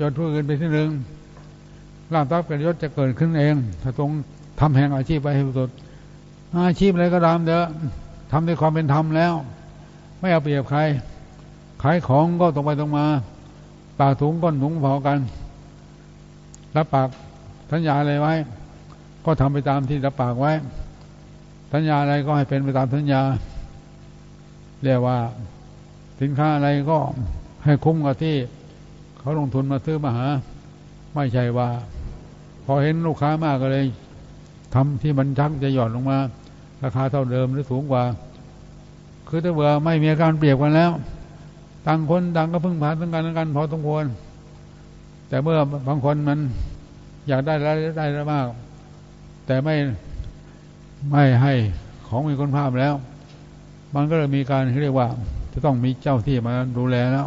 ยศผู้อื่นไปที่หนึ่งลาบทรัพย์กับยศจะเกิดขึ้นเอง ถ้าตรงทำแห่งอาชีพไปให้สุด อาชีพอะไรก็ตามเถอะทำด้วยความเป็นธรรมแล้ว ไม่เอาเปรียบใคร ขายของก็ตรงไปตรงมา ปากถุงก้นถุงพอกัน รับปากสัญญาอะไรไว้ ก็ทำไปตามที่รับปากไว้ สัญญาอะไรก็ให้เป็นไปตามสัญญา เรียกว่า สินค้าอะไรก็ให้คุ้มกับที่ เขาลงทุนมาซื้อมาหา ไม่ใช่ว่า พอเห็นลูกค้ามากก็เลยทำที่มันชักจะหย่อนลงมา ราคาเท่าเดิมหรือสูงกว่า คือถ้าเบื่อไม่มีการเปรียบกันแล้ว ต่างคนต่างก็พึ่งพาซึ่งกันและกันพอสมควร แต่เมื่อบางคนมันอยากได้แล้วได้แล้วมาก แต่ไม่ไม่ให้ของมีคุณภาพแล้ว มันก็เลยมีการเรียกว่า จะต้องมีเจ้าที่มาดูแลแล้ว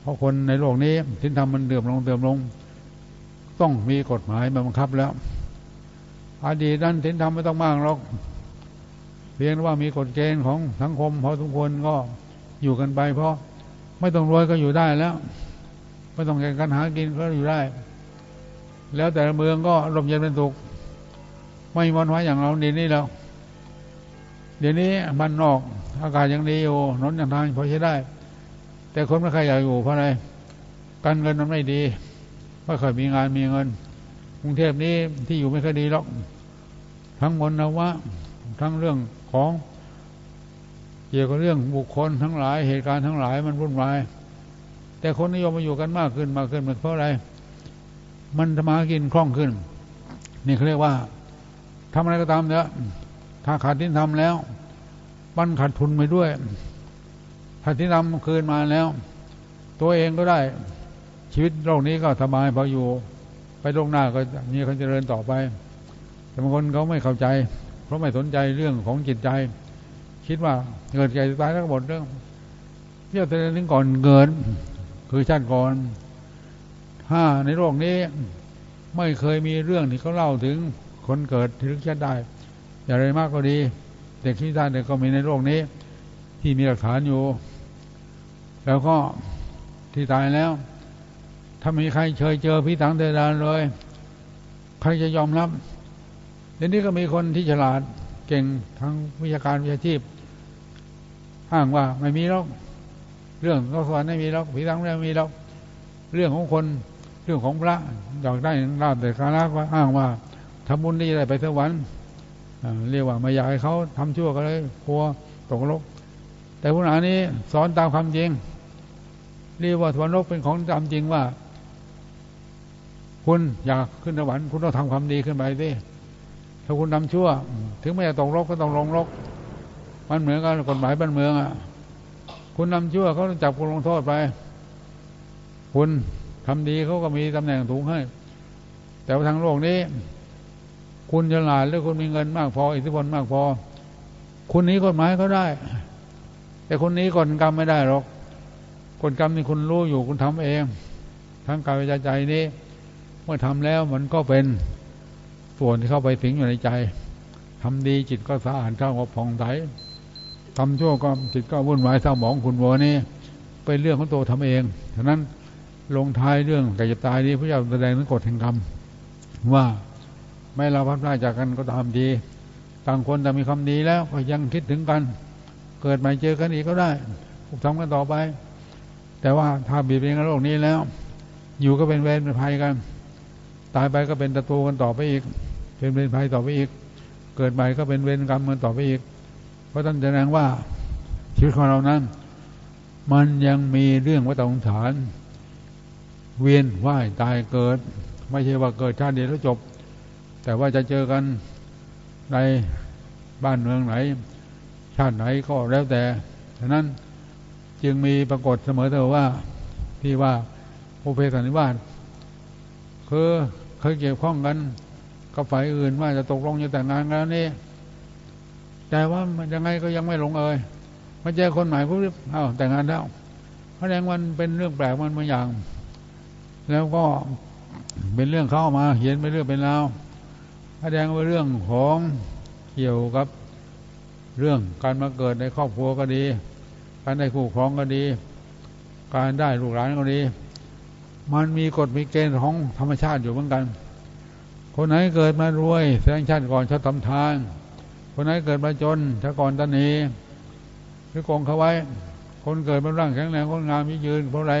เพราะคนในโลกนี้สินธรรมมันเดือมลงเดือมลง ต้องมีกฎหมายมาบังคับแล้วอดีตนั้นสินธรรมไม่ต้องมากหรอก พียงว่ามีกฎเกณฑ์ของสังคมพอทุกคนก็อยู่กันไป เพราะไม่ต้องรวยก็อยู่ได้แล้วไม่ต้องแข่งกันหากินก็อยู่ได้ แล้วแต่เมืองก็ลมเย็นเป็นสุขไม่มอนไว้อย่างเราดีนี่แล้ว เดี๋ยวนี้บ้านนอก อากาศยังดีอยู่นนอย่างทางพอใช้ได้ แต่คนไม่ใครอยากอยู่เพราะอะไรการเงินมันไม่ดีไม่เคยมีงานมีเงินกรุงเทพนี้ที่อยู่ไม่ค่อยดีหรอก ทั้งมนวะทั้งเรื่อง ของ เกี่ยวกับเรื่องบุคคลทั้งหลาย เหตุการณ์ทั้งหลายมันวุ่นวาย แต่คนนิยมมาอยู่กันมากขึ้นมากขึ้นมันเพราะอะไร มันทำมากินคล่องขึ้น นี่เขาเรียกว่าทำอะไรก็ตามเนี่ยถ้าขาดที่ทำแล้วมันขาดทุนไปด้วยถ้าที่นำคืนมาแล้ว ตัวเองก็ได้ ชีวิตโลกนี้ก็สบายพออยู่ ไปโลกหน้าก็มีคนเจริญต่อไป แต่บางคนเขาไม่เข้าใจ ราะไม่สนใจเรื่องของจิตใจ คิดว่าเกิดแก่ตายทั้งหมดเรื่องเที่ยวแต่เรื่องก่อนเกิดคือชาติก่อนถ้าในโลกนี้ไม่เคยมีเรื่องที่เขาเล่าถึงคนเกิดถึงชาติได้ อย่างไรมากก็ดี เด็กที่ได้เด็กก็มีในโลกนี้ ที่มีหลักฐานอยู่ แล้วก็ที่ตายแล้ว ถ้ามีใครเคยเจอพิถังเตดานเลย ใครจะยอมรับ ดี๋ยวนี้ก็มีคนที่ฉลาดเก่งทั้งวิชาการวิชาชีพอ้างว่าไม่มีหรอกเรื่องก็สวรรค์ไม่มีหรอกผีทั้งไม่มีหรอกเรื่องของคนเรื่องของพระอยากได้ลาบแต่คาระก็อ้างว่าทำบุญนี่ได้ไปสวรรค์เรียกว่าไม่อยากให้เขาทำชั่วก็เลยกลัวตกนรกแต่พุทธานี้สอนตามความจริงเรียกว่าสวรรค์เป็นของตามจริงว่า คุณอยากขึ้นสวรรค์คุณต้องทำความดีขึ้นไปสิ ถ้าคุณทำชั่ว ถึงไม่จะตกรกก็ต้องลงรก มันเหมือนกันกฎหมายบ้านเมืองอะ คุณนำชั่วเขาจับคุณลงโทษไป คุณทำดีเขาก็มีตำแหน่งสูงให้ แต่ว่าทางโลกนี้ คุณฉลาดหรือคุณมีเงินมากพอ อิทธิพลมากพอ คุณนี้กฎหมายเขาได้ แต่คนนี้กฎกรรมไม่ได้หรอกกฎกรรมนี่คุณรู้อยู่คุณทำเอง ทั้งกายใจใจนี้ เมื่อทำแล้วมันก็เป็น ส่วนที่เข้าไปถึงอยู่ในใจทำดีจิตก็สะอาดเข้ากับผ่องใสทำชั่วก็จิตก็วุ่นวายเศร้าหมองคุณวัวนี่เป็นเรื่องของตัวทำเองฉะนั้นลงท้ายเรื่องก่จะตายนี้พระเจ้าแสดงถึงกฎแห่งกรรมว่าไม่เราพัดพลาดจากกันก็ตามดี ต่างคนแต่มีความดีแล้วก็ยังคิดถึงกัน เกิดใหม่เจอกันอีกก็ได้ทำกันต่อไป แต่ว่าถ้าบีบเองในโลกนี้แล้ว อยู่ก็เป็นเวรเป็นภัยกัน ตายไปก็เป็นตะตูกันต่อไปอีก เป็นเวรภัยต่อไปอีก เกิดใหม่ก็เป็นเวรกรรมกันต่อไปอีก เพราะท่านแสดงว่าชีวิตของเรานั้น มันยังมีเรื่องวัฏสงสาร เวียนว่ายตายเกิด ไม่ใช่ว่าเกิดชาติเดียวแล้วจบ แต่ว่าจะเจอกันในบ้านเมืองไหน ชาติไหนก็แล้วแต่ฉะนั้นจึงมีปรากฏเสมอเถอว่าที่ว่าโอเพสันนิวาสคือ เคยเกี่ยวข้องกันกับฝ่ายอื่นว่าจะตกลงจะแต่งงานกันนี่แต่ว่ามันยังไงก็ยังไม่ลงเอยมาเจอคนใหม่ปุ๊บเอ้าแต่งงานแล้วแสดงมันเป็นเรื่องแปลกมันบางอย่าง แล้วก็เป็นเรื่องเข้ามาเขียนเป็นเรื่องเป็นราวแสดงว่าเรื่องของเกี่ยวกับเรื่องการมาเกิดในครอบครัวก็ดี การได้คู่ครองก็ดี การได้ลูกหลานก็ดี มันมีกฎมีเกณฑ์ของธรรมชาติอยู่เหมือนกัน คนไหนเกิดมารวยแสดงชาติก่อนชอบทำทาน คนไหนเกิดมาจนถ้าก่อนตันนีหรือกองเขาไว้ คนเกิดมาร่างแข็งแรงคนงามมียืนเพราะอะไร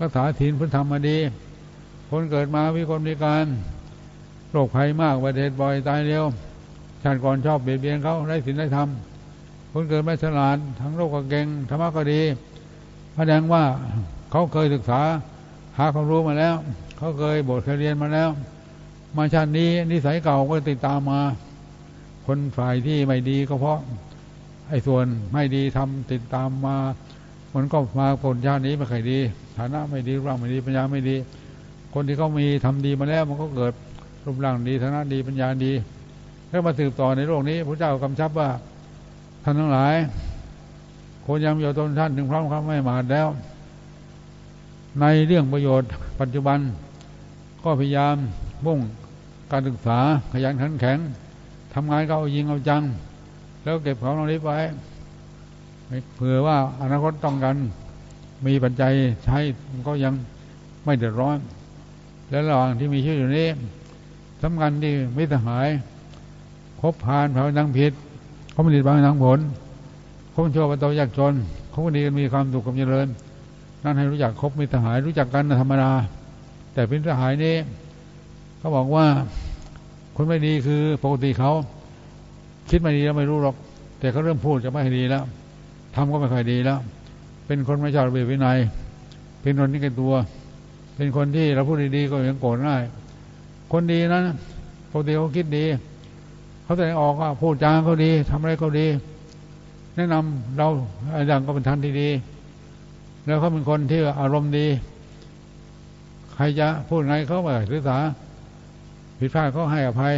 รักษาศีลพุทธธรรมมาดี คนเกิดมาวิคนมีการโรคภัยมากประเทศบ่อยตายเร็วชาติก่อนชอบเบียดเบียนเขาได้ศีลได้ธรรมคนเกิดไม่ฉลาดทั้งโลกก็เก่งธรรมะก็ดีแสดงว่าเขาเคยศึกษา หาความรู้มาแล้ว เขาเคยบทเคยเรียนมาแล้ว มาชาตินี้นิสัยเก่าก็ติดตามมา คนฝ่ายที่ไม่ดีก็เพราะไอ้ส่วนไม่ดีทำติดตามมา มันก็มาผลชาตินี้ไม่เคยดี ฐานะไม่ดีร่างไม่ดีปัญญาไม่ดี คนที่เขามีทำดีมาแล้ว มันก็เกิดรูปร่างดีฐานะดีปัญญาดีแล้วมาสืบต่อในโลกนี้พระเจ้ากำชับว่าท่านทั้งหลาย คนยังอยู่ตนท่านถึงพร้อมครับไม่มาแล้ว ในเรื่องประโยชน์ปัจจุบัน ก็พยายามมุ่งการศึกษาขยันขันแข็งทำงานก็เอายิงเอาจัง แล้วเก็บของเรานี้ไว้เผื่อว่าอนาคตต้องกันมีปัจจัยใช้ก็ยังไม่เดือดร้อน และระหว่างที่มีชีวิตอยู่นี้สำคัญที่ไม่สหาย คบผ่านเผานังผิดเขาไม่ดีบางนังผลเขาชั่วประตูยากจนเขาก็ดีกันมีความสุขความเจริญ นั่นให้รู้จักคบมิตรหายรู้จักกันธรรมดาแต่เป็นสหายนี้เขาบอกว่าคนไม่ดีคือปกติเขาคิดไม่ดีแล้วไม่รู้หรอก แต่เขาเริ่มพูดจะไม่ดีแล้วทำก็ไม่ค่อยดีแล้ว เป็นคนไม่ชอบระเบียบวินัย เป็นคนที่เกตัว เป็นคนที่เราพูดดีๆก็ยังโกรธง่ายคนดีนั้นปกติเขาคิดดี เขาแสดงออกว่าพูดจาเขาดีทำอะไรเขาดี แนะนำเราอย่างก็เป็นทันที่ดี แล้วเขาเป็นคนที่อารมณ์ดี ใครจะพูดไงเขาไม่ถือสาผิดพลาดเขาให้อภัย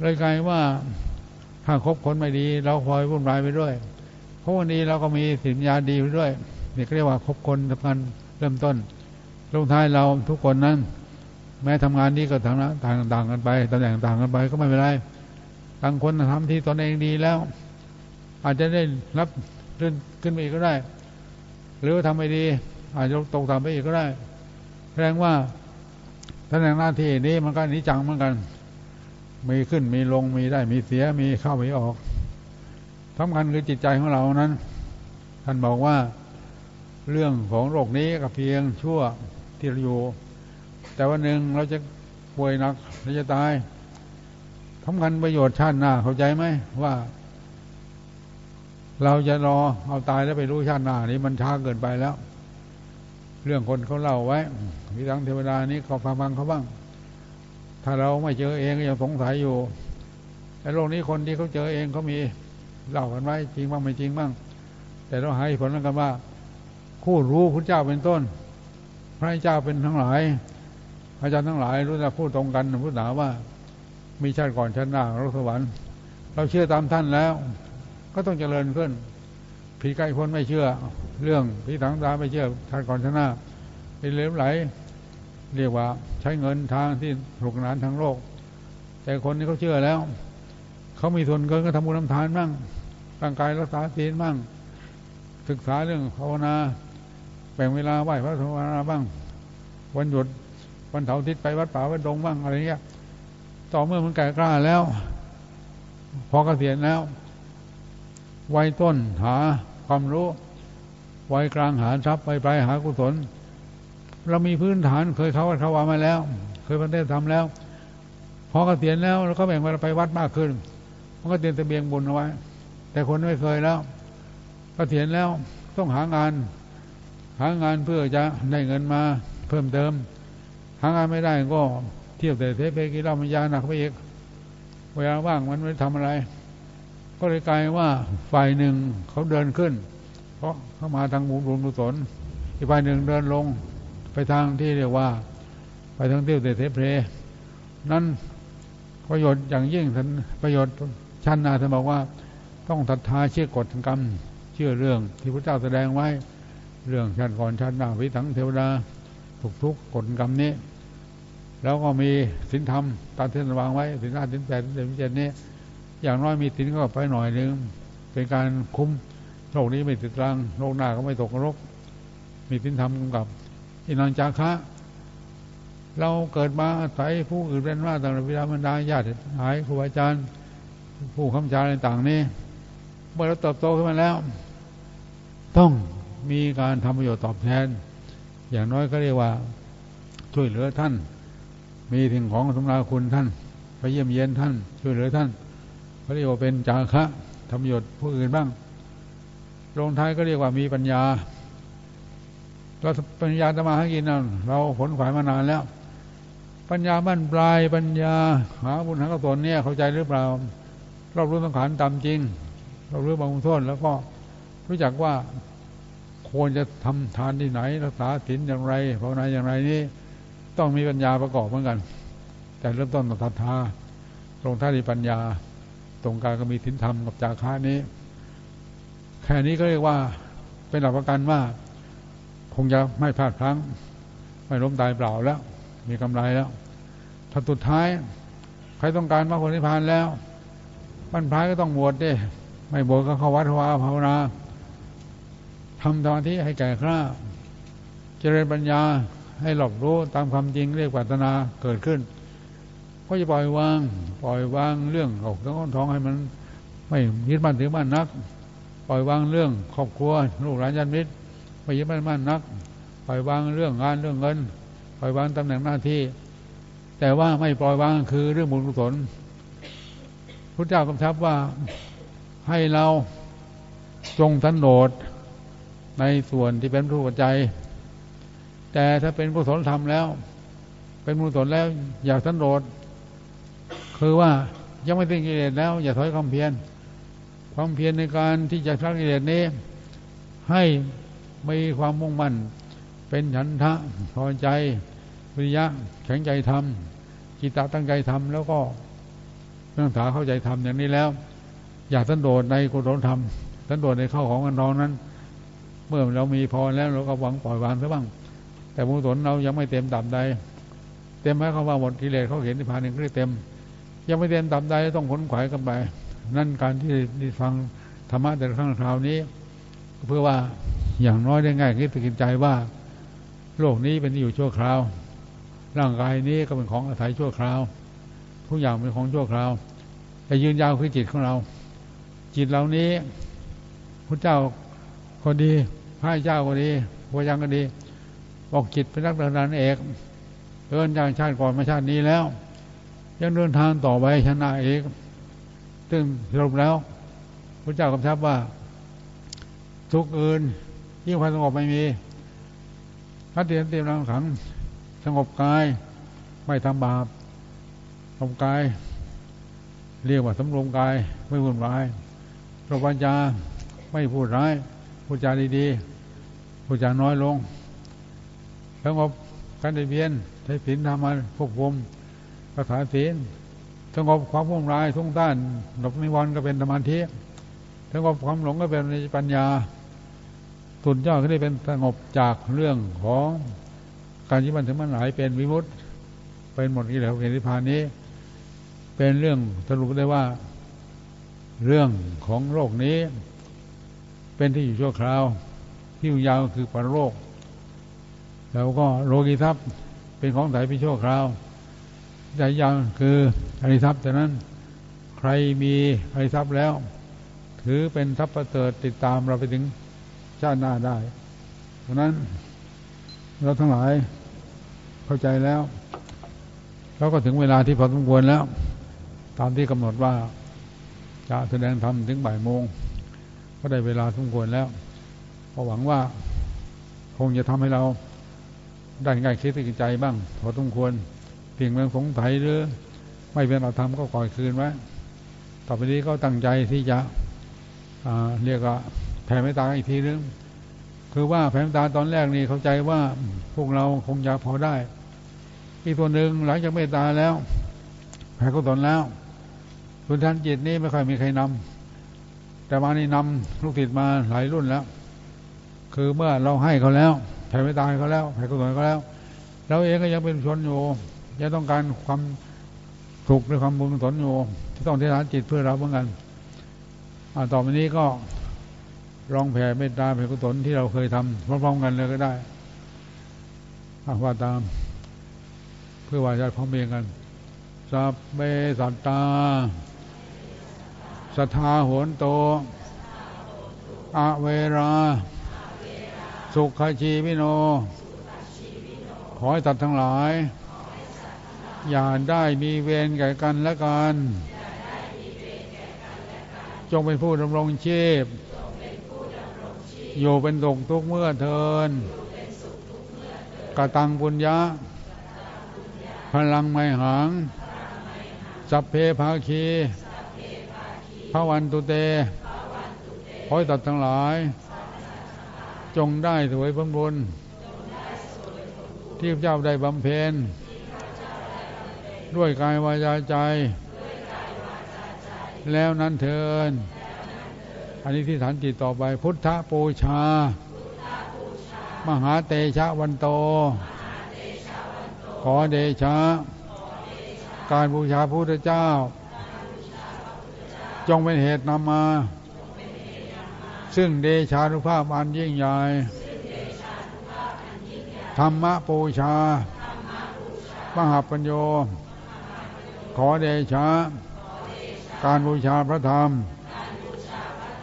เลยกลายว่าถ้าคบคนไม่ดี เราคอยวุ่นวายไปด้วย เพราะวันนี้เราก็มีสินญาดีไปด้วยนี่เรียกว่าคบคนทำงานเริ่มต้นลงท้ายเราทุกคนนั้น แม้ทำงานนี้ก็ทำต่างต่างกันไปตำแหน่งต่างกันไปก็ไม่เป็นไรต่างคนทำที่ตนเองดีแล้ว อาจจะได้รับขึ้นขึ้นไปอีกก็ได้ หรือทำไม่ดี อาจจะตกต่ำไปอีกก็ได้แสดงว่าตำแหน่งหน้าที่นี้มันก็นิจังเหมือนกัน มีขึ้นมีลงมีได้มีเสียมีเข้ามีออกสำคัญคือจิตใจของเรานั้น ท่านบอกว่าเรื่องของโรคนี้ก็เพียงชั่วที่เราอยู่ แต่วันหนึ่งเราจะป่วยหนักเราจะตายสำคัญประโยชน์ชาติหน้าเข้าใจไหมว่า เราจะรอเอาตายแล้วไปรู้ชาติหน้านี้มันช้าเกินไปแล้ว เรื่องคนเขาเล่าไว้วิธังเทวดานี้เขาฟังฟังเขาบ้าง ถ้าเราไม่เจอเองก็ยังสงสัยอยู่แต่โลกนี้คนที่เขาเจอเองเขามีเล่ากันไว้จริงบ้างไม่จริงบ้าง แต่เราให้ผลกันว่า คู่รู้พระเจ้าเป็นต้น พระเจ้าเป็นทั้งหลายอาจารย์ทั้งหลายรู้จักพูดตรงกันพูดหนาว่า มีชาติก่อนชาติหน้ารัสวรรค์เราเชื่อตามท่านแล้ว ก็ต้องเจริญขึ้น ผีใกล้พ้นไม่เชื่อ เรื่องผีถังตาไม่เชื่อชาติก่อนชน้าเป็นเลวไหล เรียกว่าใช้เงินทางที่ถูกนานทางโลก แต่คนที่เขาเชื่อแล้ว เขามีส่วนเกินก็ทำบุญทำทานบ้างร่างกายรักษาศีลบ้างศึกษาเรื่องภาวนาแบ่งเวลาไหว้พระภาวนาบ้าง วันหยุดวันเสาร์อาทิตย์ไปวัดป่าวัดดงบ้างอะไรเงี้ย ต่อเมื่อมันแก่กล้าแล้ว พอเกษียณแล้ว วัยต้นหาความรู้วัยกลางหาทรัพย์ไปปลายหากุศล เรามีพื้นฐานเคยเขาวัดเขาวามาแล้ว เคยประเทศทำแล้ว พอเกษียณแล้วเราก็แบ่งเวลาไปวัดมากขึ้นมันก็เตรียมตะเบียงบุญเอาไว้ แต่คนไม่เคยแล้วก็เถียนแล้วต้องหางาน หางานเพื่อจะได้เงินมาเพิ่มเติม หางานไม่ได้ก็เที่ยวแต่เทปกีฬามันยาหนักไปอีกเวลาว่างมันไม่ทำอะไร ก็เลยกลายว่าฝ่ายหนึ่งเขาเดินขึ้น เพราะเข้ามาทางบุญบุญกุศลอีกฝ่ายหนึ่งเดินลงไปทางที่เรียกว่า ไปทางเที่ยวแต่เทปเพนั้นประโยชน์อย่างยิ่งท่านประโยชน์ชั้นนาท่านบอกว่า ต้องศรัทธาเชื่อกฎกรรม เชื่อเรื่องที่พระเจ้าแสดงไว้ เรื่องชาติก่อนชาติหน้าวิถังเทวดาทุกทุกกฎกรรมนี้ แล้วก็มีศีลธรรมตามที่วางไว้ศีลห้าศีลแปดศีลเจ็ดนี้ อย่างน้อยมีศีลก็ไปหน่อยนึงเป็นการคุ้มโลกนี้ไม่ติดรังโลกหน้าก็ไม่ตกนรกมีศีลธรรมกำกับอินันจาคะ เราเกิดมาอาศัยผู้อื่นเป็นว่าต่างๆวิดาบรรดาญาติหายครูอาจารย์ ผู้คำจาต่างๆนี้เมื่อเราเติบโตขึ้นมาแล้ว ต้องมีการทำประโยชน์ตอบแทน อย่างน้อยก็เรียกว่าช่วยเหลือท่าน มีถึงของสมนาคุณท่าน ไปเยี่ยมเยียนท่าน ช่วยเหลือท่าน เขาเรียกว่าเป็นจาคะทำประโยชน์ผู้อื่นบ้างลงท้ายก็เรียกว่ามีปัญญาเราปัญญาจะมาให้กินเราเราผลขวายมานานแล้ว ปัญญาบ้นปลายปัญญาหาบุญหากุศลเนี่ยเข้าใจหรือเปล่ารอบรู้สังขารตามจริง เรารู้บางโทษแล้วก็รู้จักว่าควรจะทำทานที่ไหน รักษาศีลอย่างไรภาวนาอย่างไรนี่ต้องมีปัญญาประกอบเหมือนกัน แต่เริ่มต้นต้องศรัทธาตรงท่ายที่ปัญญา ตรงกลางก็มีศีลธรรมกับจาระนี้ แค่นี้ก็เรียกว่าเป็นหลักประกันว่า คงจะไม่พลาดพลั้ง ไม่ล้มตายเปล่าแล้ว มีกำไรแล้วถ้าสุดท้าย ใครต้องการมาคนนิพพานแล้วปัญพายก็ต้องบวชดิไม่บวชก็เข้าวัดวาภาวนาทำสมาธิให้แก่ข้าเจริญปัญญาให้หลอกรู้ตามความจริงเรียกปัตนาเกิดขึ้น ก็จะปล่อยวาง ปล่อยวางเรื่องอกท้องท้องให้มัน ไม่ยึดมั่นถือมั่นนัก ปล่อยวางเรื่องครอบครัวลูกหลานญาติมิตรไม่ยึดมั่นมั่นนัก ปล่อยวางเรื่องงานเรื่องเงิน ปล่อยวางตำแหน่งหน้าที่ แต่ว่าไม่ปล่อยวางคือเรื่องบุญกุศลพระเจ้ากำชับว่าให้เราจงสันโดษในส่วนที่เป็นรูปใจ แต่ถ้าเป็นกุศลธรรมแล้ว เป็นกุศลแล้วอยากสันโดษ คือว่ายังไม่เป็นกิเลสแล้ว อย่าถอยความเพียรความเพียรในการที่จะทักกิเลสนี้ ให้มีความมุ่งมั่น เป็นฉันทะพอใจวิริยะแข็งใจทำจิตตตั้งใจทำแล้วก็เรื่องถาเข้าใจทำอย่างนี้แล้ว อย่าสันโดษในกุศลธรรมสันโดษในข้าของกันรองนั้น เมื่อเรามีพอแล้วเราก็หวังปล่อยวางซะบ้าง แต่บุญสนเรายังไม่เต็มตับใด เต็มไหมเขาว่าหมดกิเลสเขาเห็นที่ผ่านหนึ่งก็เต็ม ยังไม่เต็มตับใดต้องขนขวายกันไป นั่นการที่ได้ฟังธรรมะแต่ครั้งคราวนี้ เพื่อว่าอย่างน้อยได้ง่ายคิดตัดใจว่า โลกนี้เป็นที่อยู่ชั่วคราว ร่างกายนี้ก็เป็นของอาศัยชั่วคราว ทุกอย่างเป็นของชั่วคราวแต่ยืนยาวคือจิตของเรา จิตเหล่านี้พระเจ้าก็ดีพระเจ้าก็ดีพระยังก็ดี บอกจิตเป็นนักเดินางเอกเดินจากชาติก่อนมาชาตินี้แล้ว ยังเดินทางต่อไปชนะเอกซึ่งสรุปแล้วพระเจ้ากำชับว่า ทุกอื่นยิ่งความสงบไม่มีพัฒเตียนเตรียมรังขัง สงบกาย ไม่ทำบาปทำกาย เรียกว่าสำรวมกายไม่วุ่นวายรปัญญาไม่พูดร้าย พูดจาดีๆพูดจาน้อยลงสงบกันได้เพียนใช้ศีลทำมาควบคุม รักษาศีลสงบความวุ่นวายทุ่งต้านหลบนิวรณ์ก็เป็นสมาธิสงบความหลงก็เป็นปัญญา สุดยอดก็ได้เป็นสงบจากเรื่องของการยึดมันถึงมันหลายเป็นวิมุตต์เป็นหมดกิเลสเห็นนิพพานนี้ เป็นเรื่องสรุปได้ว่า เรื่องของโลกนี้ เป็นที่อยู่ชั่วคราว ที่อยู่ยาวคือปรโลก แล้วก็โลกีทรัพย์เป็นของสเป็นชั่วคราว ใจยาวคืออริทรัพย์แต่นั้นใครมีอริทรัพย์แล้ว ถือเป็นทรัพย์ประเสริฐติดตามเราไปถึงชาติหน้าได้ เพราะนั้นเราทั้งหลายเข้าใจแล้วเราก็ถึงเวลาที่พอสมควรแล้ว ตามที่กำหนดว่า จะแสดงธรรมถึงบ่ายโมง ก็ได้เวลาสมควรแล้วก็หวังว่าคงจะทำให้เราได้ง่ายคิดติใจบ้าง พอสมควร เพียงเรื่องสงสัยหรือ ไม่เป็นเราทำก็ก่อยคืนไว้ต่อไปนี้ก็ตั้งใจที่จะเรียกว่าแผ่เมตตาอีกทีนึงคือว่าแผ่เมตตาตอนแรกนี่เข้าใจว่าพวกเราคงจะพอได้ อีกตัวหนึ่งหลังจากเมตตาแล้วแผ่กุศลแล้วคุนทันจิตนี้ไม่ค่อยมีใครนำแต่มานี่นำลูกติดมาหลายรุ่นแล้ว คือเมื่อเราให้เขาแล้วแผ่ไม่ตายเขาแล้วแผ่กุศลเขาแล้ว เราเองก็ยังเป็นชนอยู่ ยังต้องการความสุขหรือความบุญกุศลอยู่ที่ต้องที่ฐานจิตเพื่อเราเหมือนกันต่อไปนี้ก็ลองแผ่เมตตาแผ่กุศลที่เราเคยทำพร้อมๆกันเลยก็ได้ว่าตาม เพื่อวาจะพร้อมเพียงกันสัพเบสัตตาสทาโหนโตอเวรา สุขชีวิโน ขอให้ตัดทั้งหลาย อย่าได้มีเวรแก่กันและกัน จงเป็นผู้ดำรงชีพ อยู่เป็นสุขทุกเมื่อเทินกตังปุญญะ พลังไม่หัง สัพเพภาคีพระวันตุเตขอให้ตัดทั้งหลาย จงได้ถวยผลบุญที่พระเจ้าได้บำเพ็ญ ด้วยกายวาจาใจ แล้วนั้นเถินอันนี้ที่ฐานจิตต่อไป พุทธปูชา มหาเตชะวันโต ขอเดชะ การบูชาพระพุทธเจ้า จงเป็นเหตุนำมา ซึ่งเดชานุภาพอันยิ่งใหญ่ธรรมะปูชา มหาปัญโย ขอเดชะ การบูชาพระธรรม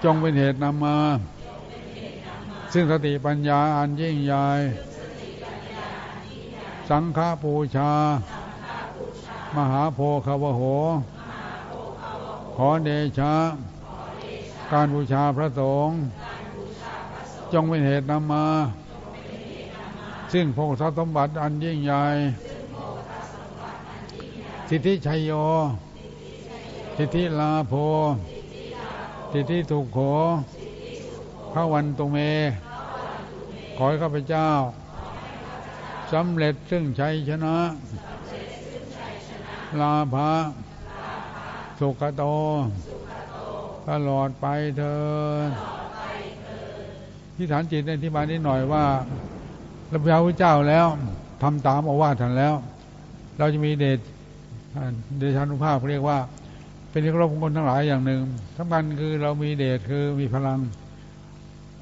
จงเป็นเหตุนำมา ซึ่งสติปัญญาอันยิ่งใหญ่ สังฆปูชา มหาโพคาวโห ขอเดชะ การบูชาพระสงฆ์จงเป็นเหตุนำมา ซึ่งโภคทรัพย์สมบัติอันยิ่งใหญ่ สิทธิชัยโย สิทธิลาโภสิทธิถูกโขพระวันตุเม ขอให้ข้าพเจ้าสำเร็จซึ่งชัยชนะ ลาภะสุขโต ตลอดไปเถิดที่ฐานจิตในที่มานิดหน่อยว่าราพระพุทธเจ้าแล้วทำตามโอวาทท่านแล้ว เราจะมีเดช เดชานุภาพเรียกว่า เป็นที่เคารพของคนทั้งหลายอย่างหนึ่งสำคัญคือเรามีเดชคือมีพลัง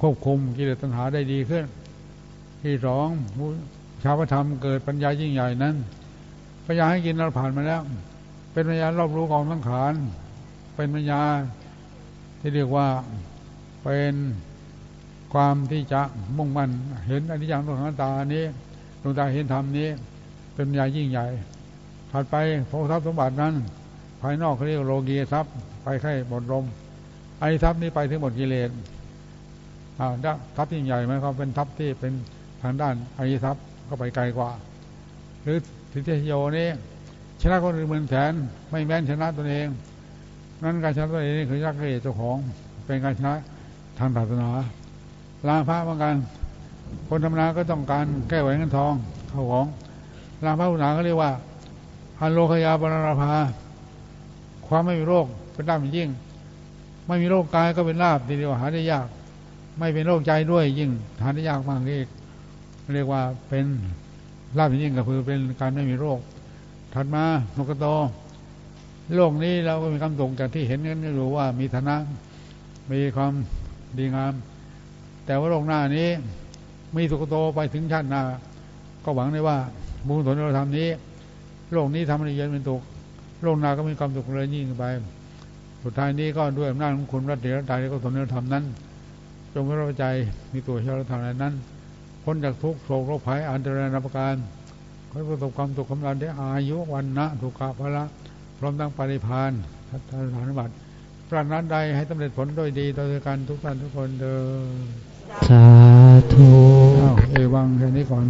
ควบคุมกิเลสตัณหาได้ดีขึ้น ที่สองชาวธรรมเกิดปัญญายิ่งใหญ่นั้นปัญญาให้กินเราผ่านมาแล้ว เป็นปัญญารอบรู้กองสังขารเป็นปัญญาที่เรียกว่าเป็นความที่จะมุ่งมั่นเห็นอนิจจังทุกขังตานี้ดวงตาเห็นธรรมนี้ เป็นปัญญายิ่งใหญ่ ถัดไปโพทรัพย์สมบัตินั้น ภายนอกเขาเรียกโลกีทรัพย์ไปแค่หมดลมไอ้ทรัพย์นี้ไปถึงหมดกิเลสอ่าทรัพย์ยิ่งใหญ่ไหมครับเป็นทรัพย์ที่เป็นทางด้านอริทรัพย์ก็ไปไกลกว่า หรือทิฏฐิโยนี้ชนะคนอื่นหมื่นแสนไม่แม้นชนะตัวเอง นั้นการชนะตัวเองนี่คือยักษ์เกเจ้าของเป็นการชนะทางศาสนาลาภะเหมือนกันคนธรรมนาก็ต้องการแก้แหวเงินทองเข้าของลาภะอุณาก็เรียกว่า อันโลคยาบรณภา ความไม่มีโรคเป็นลาภยิ่ง ไม่มีโรคกายก็เป็นลาภทีเดียวหาได้ยาก ไม่เป็นโรคใจด้วยยิ่งหาได้ยากมากอีกเรียกว่าเป็นลาภยิ่งก็คือเป็นการไม่มีโรค ถัดมานกกโตโลกนี้เราก็มีคำตรงจากที่เห็นกันก็รู้ว่ามีฐานะมีความดีงาม แต่ว่าโลกหน้านี้มีสุกโตไปถึงชาติหน้า ก็หวังได้ว่าบุญผลเราทำนี้ โลกนี้ทำให้เย็นเป็นตุกโลกหน้าก็มีความสุขเลยยิ่งไป สุดท้ายนี้ก็ด้วยอำนาจของคุณรัตเดรัตตายก็สนเราทำนั้น จงพระใจมีตัวเชื่อเราทำนั้นพ้นจากทุกข์โศกโรคภัยอันตรายนาประการขอให้ประสบความสุขความรันได้อายุวันนะทุกขะพละพร้อมทั้งปริพานทัศนบัติปรารถนาใดให้สำเร็จผลโดยดีต่อการทุกท่านทุกคนเดินสาธุเอวังแค่นี้ก่อน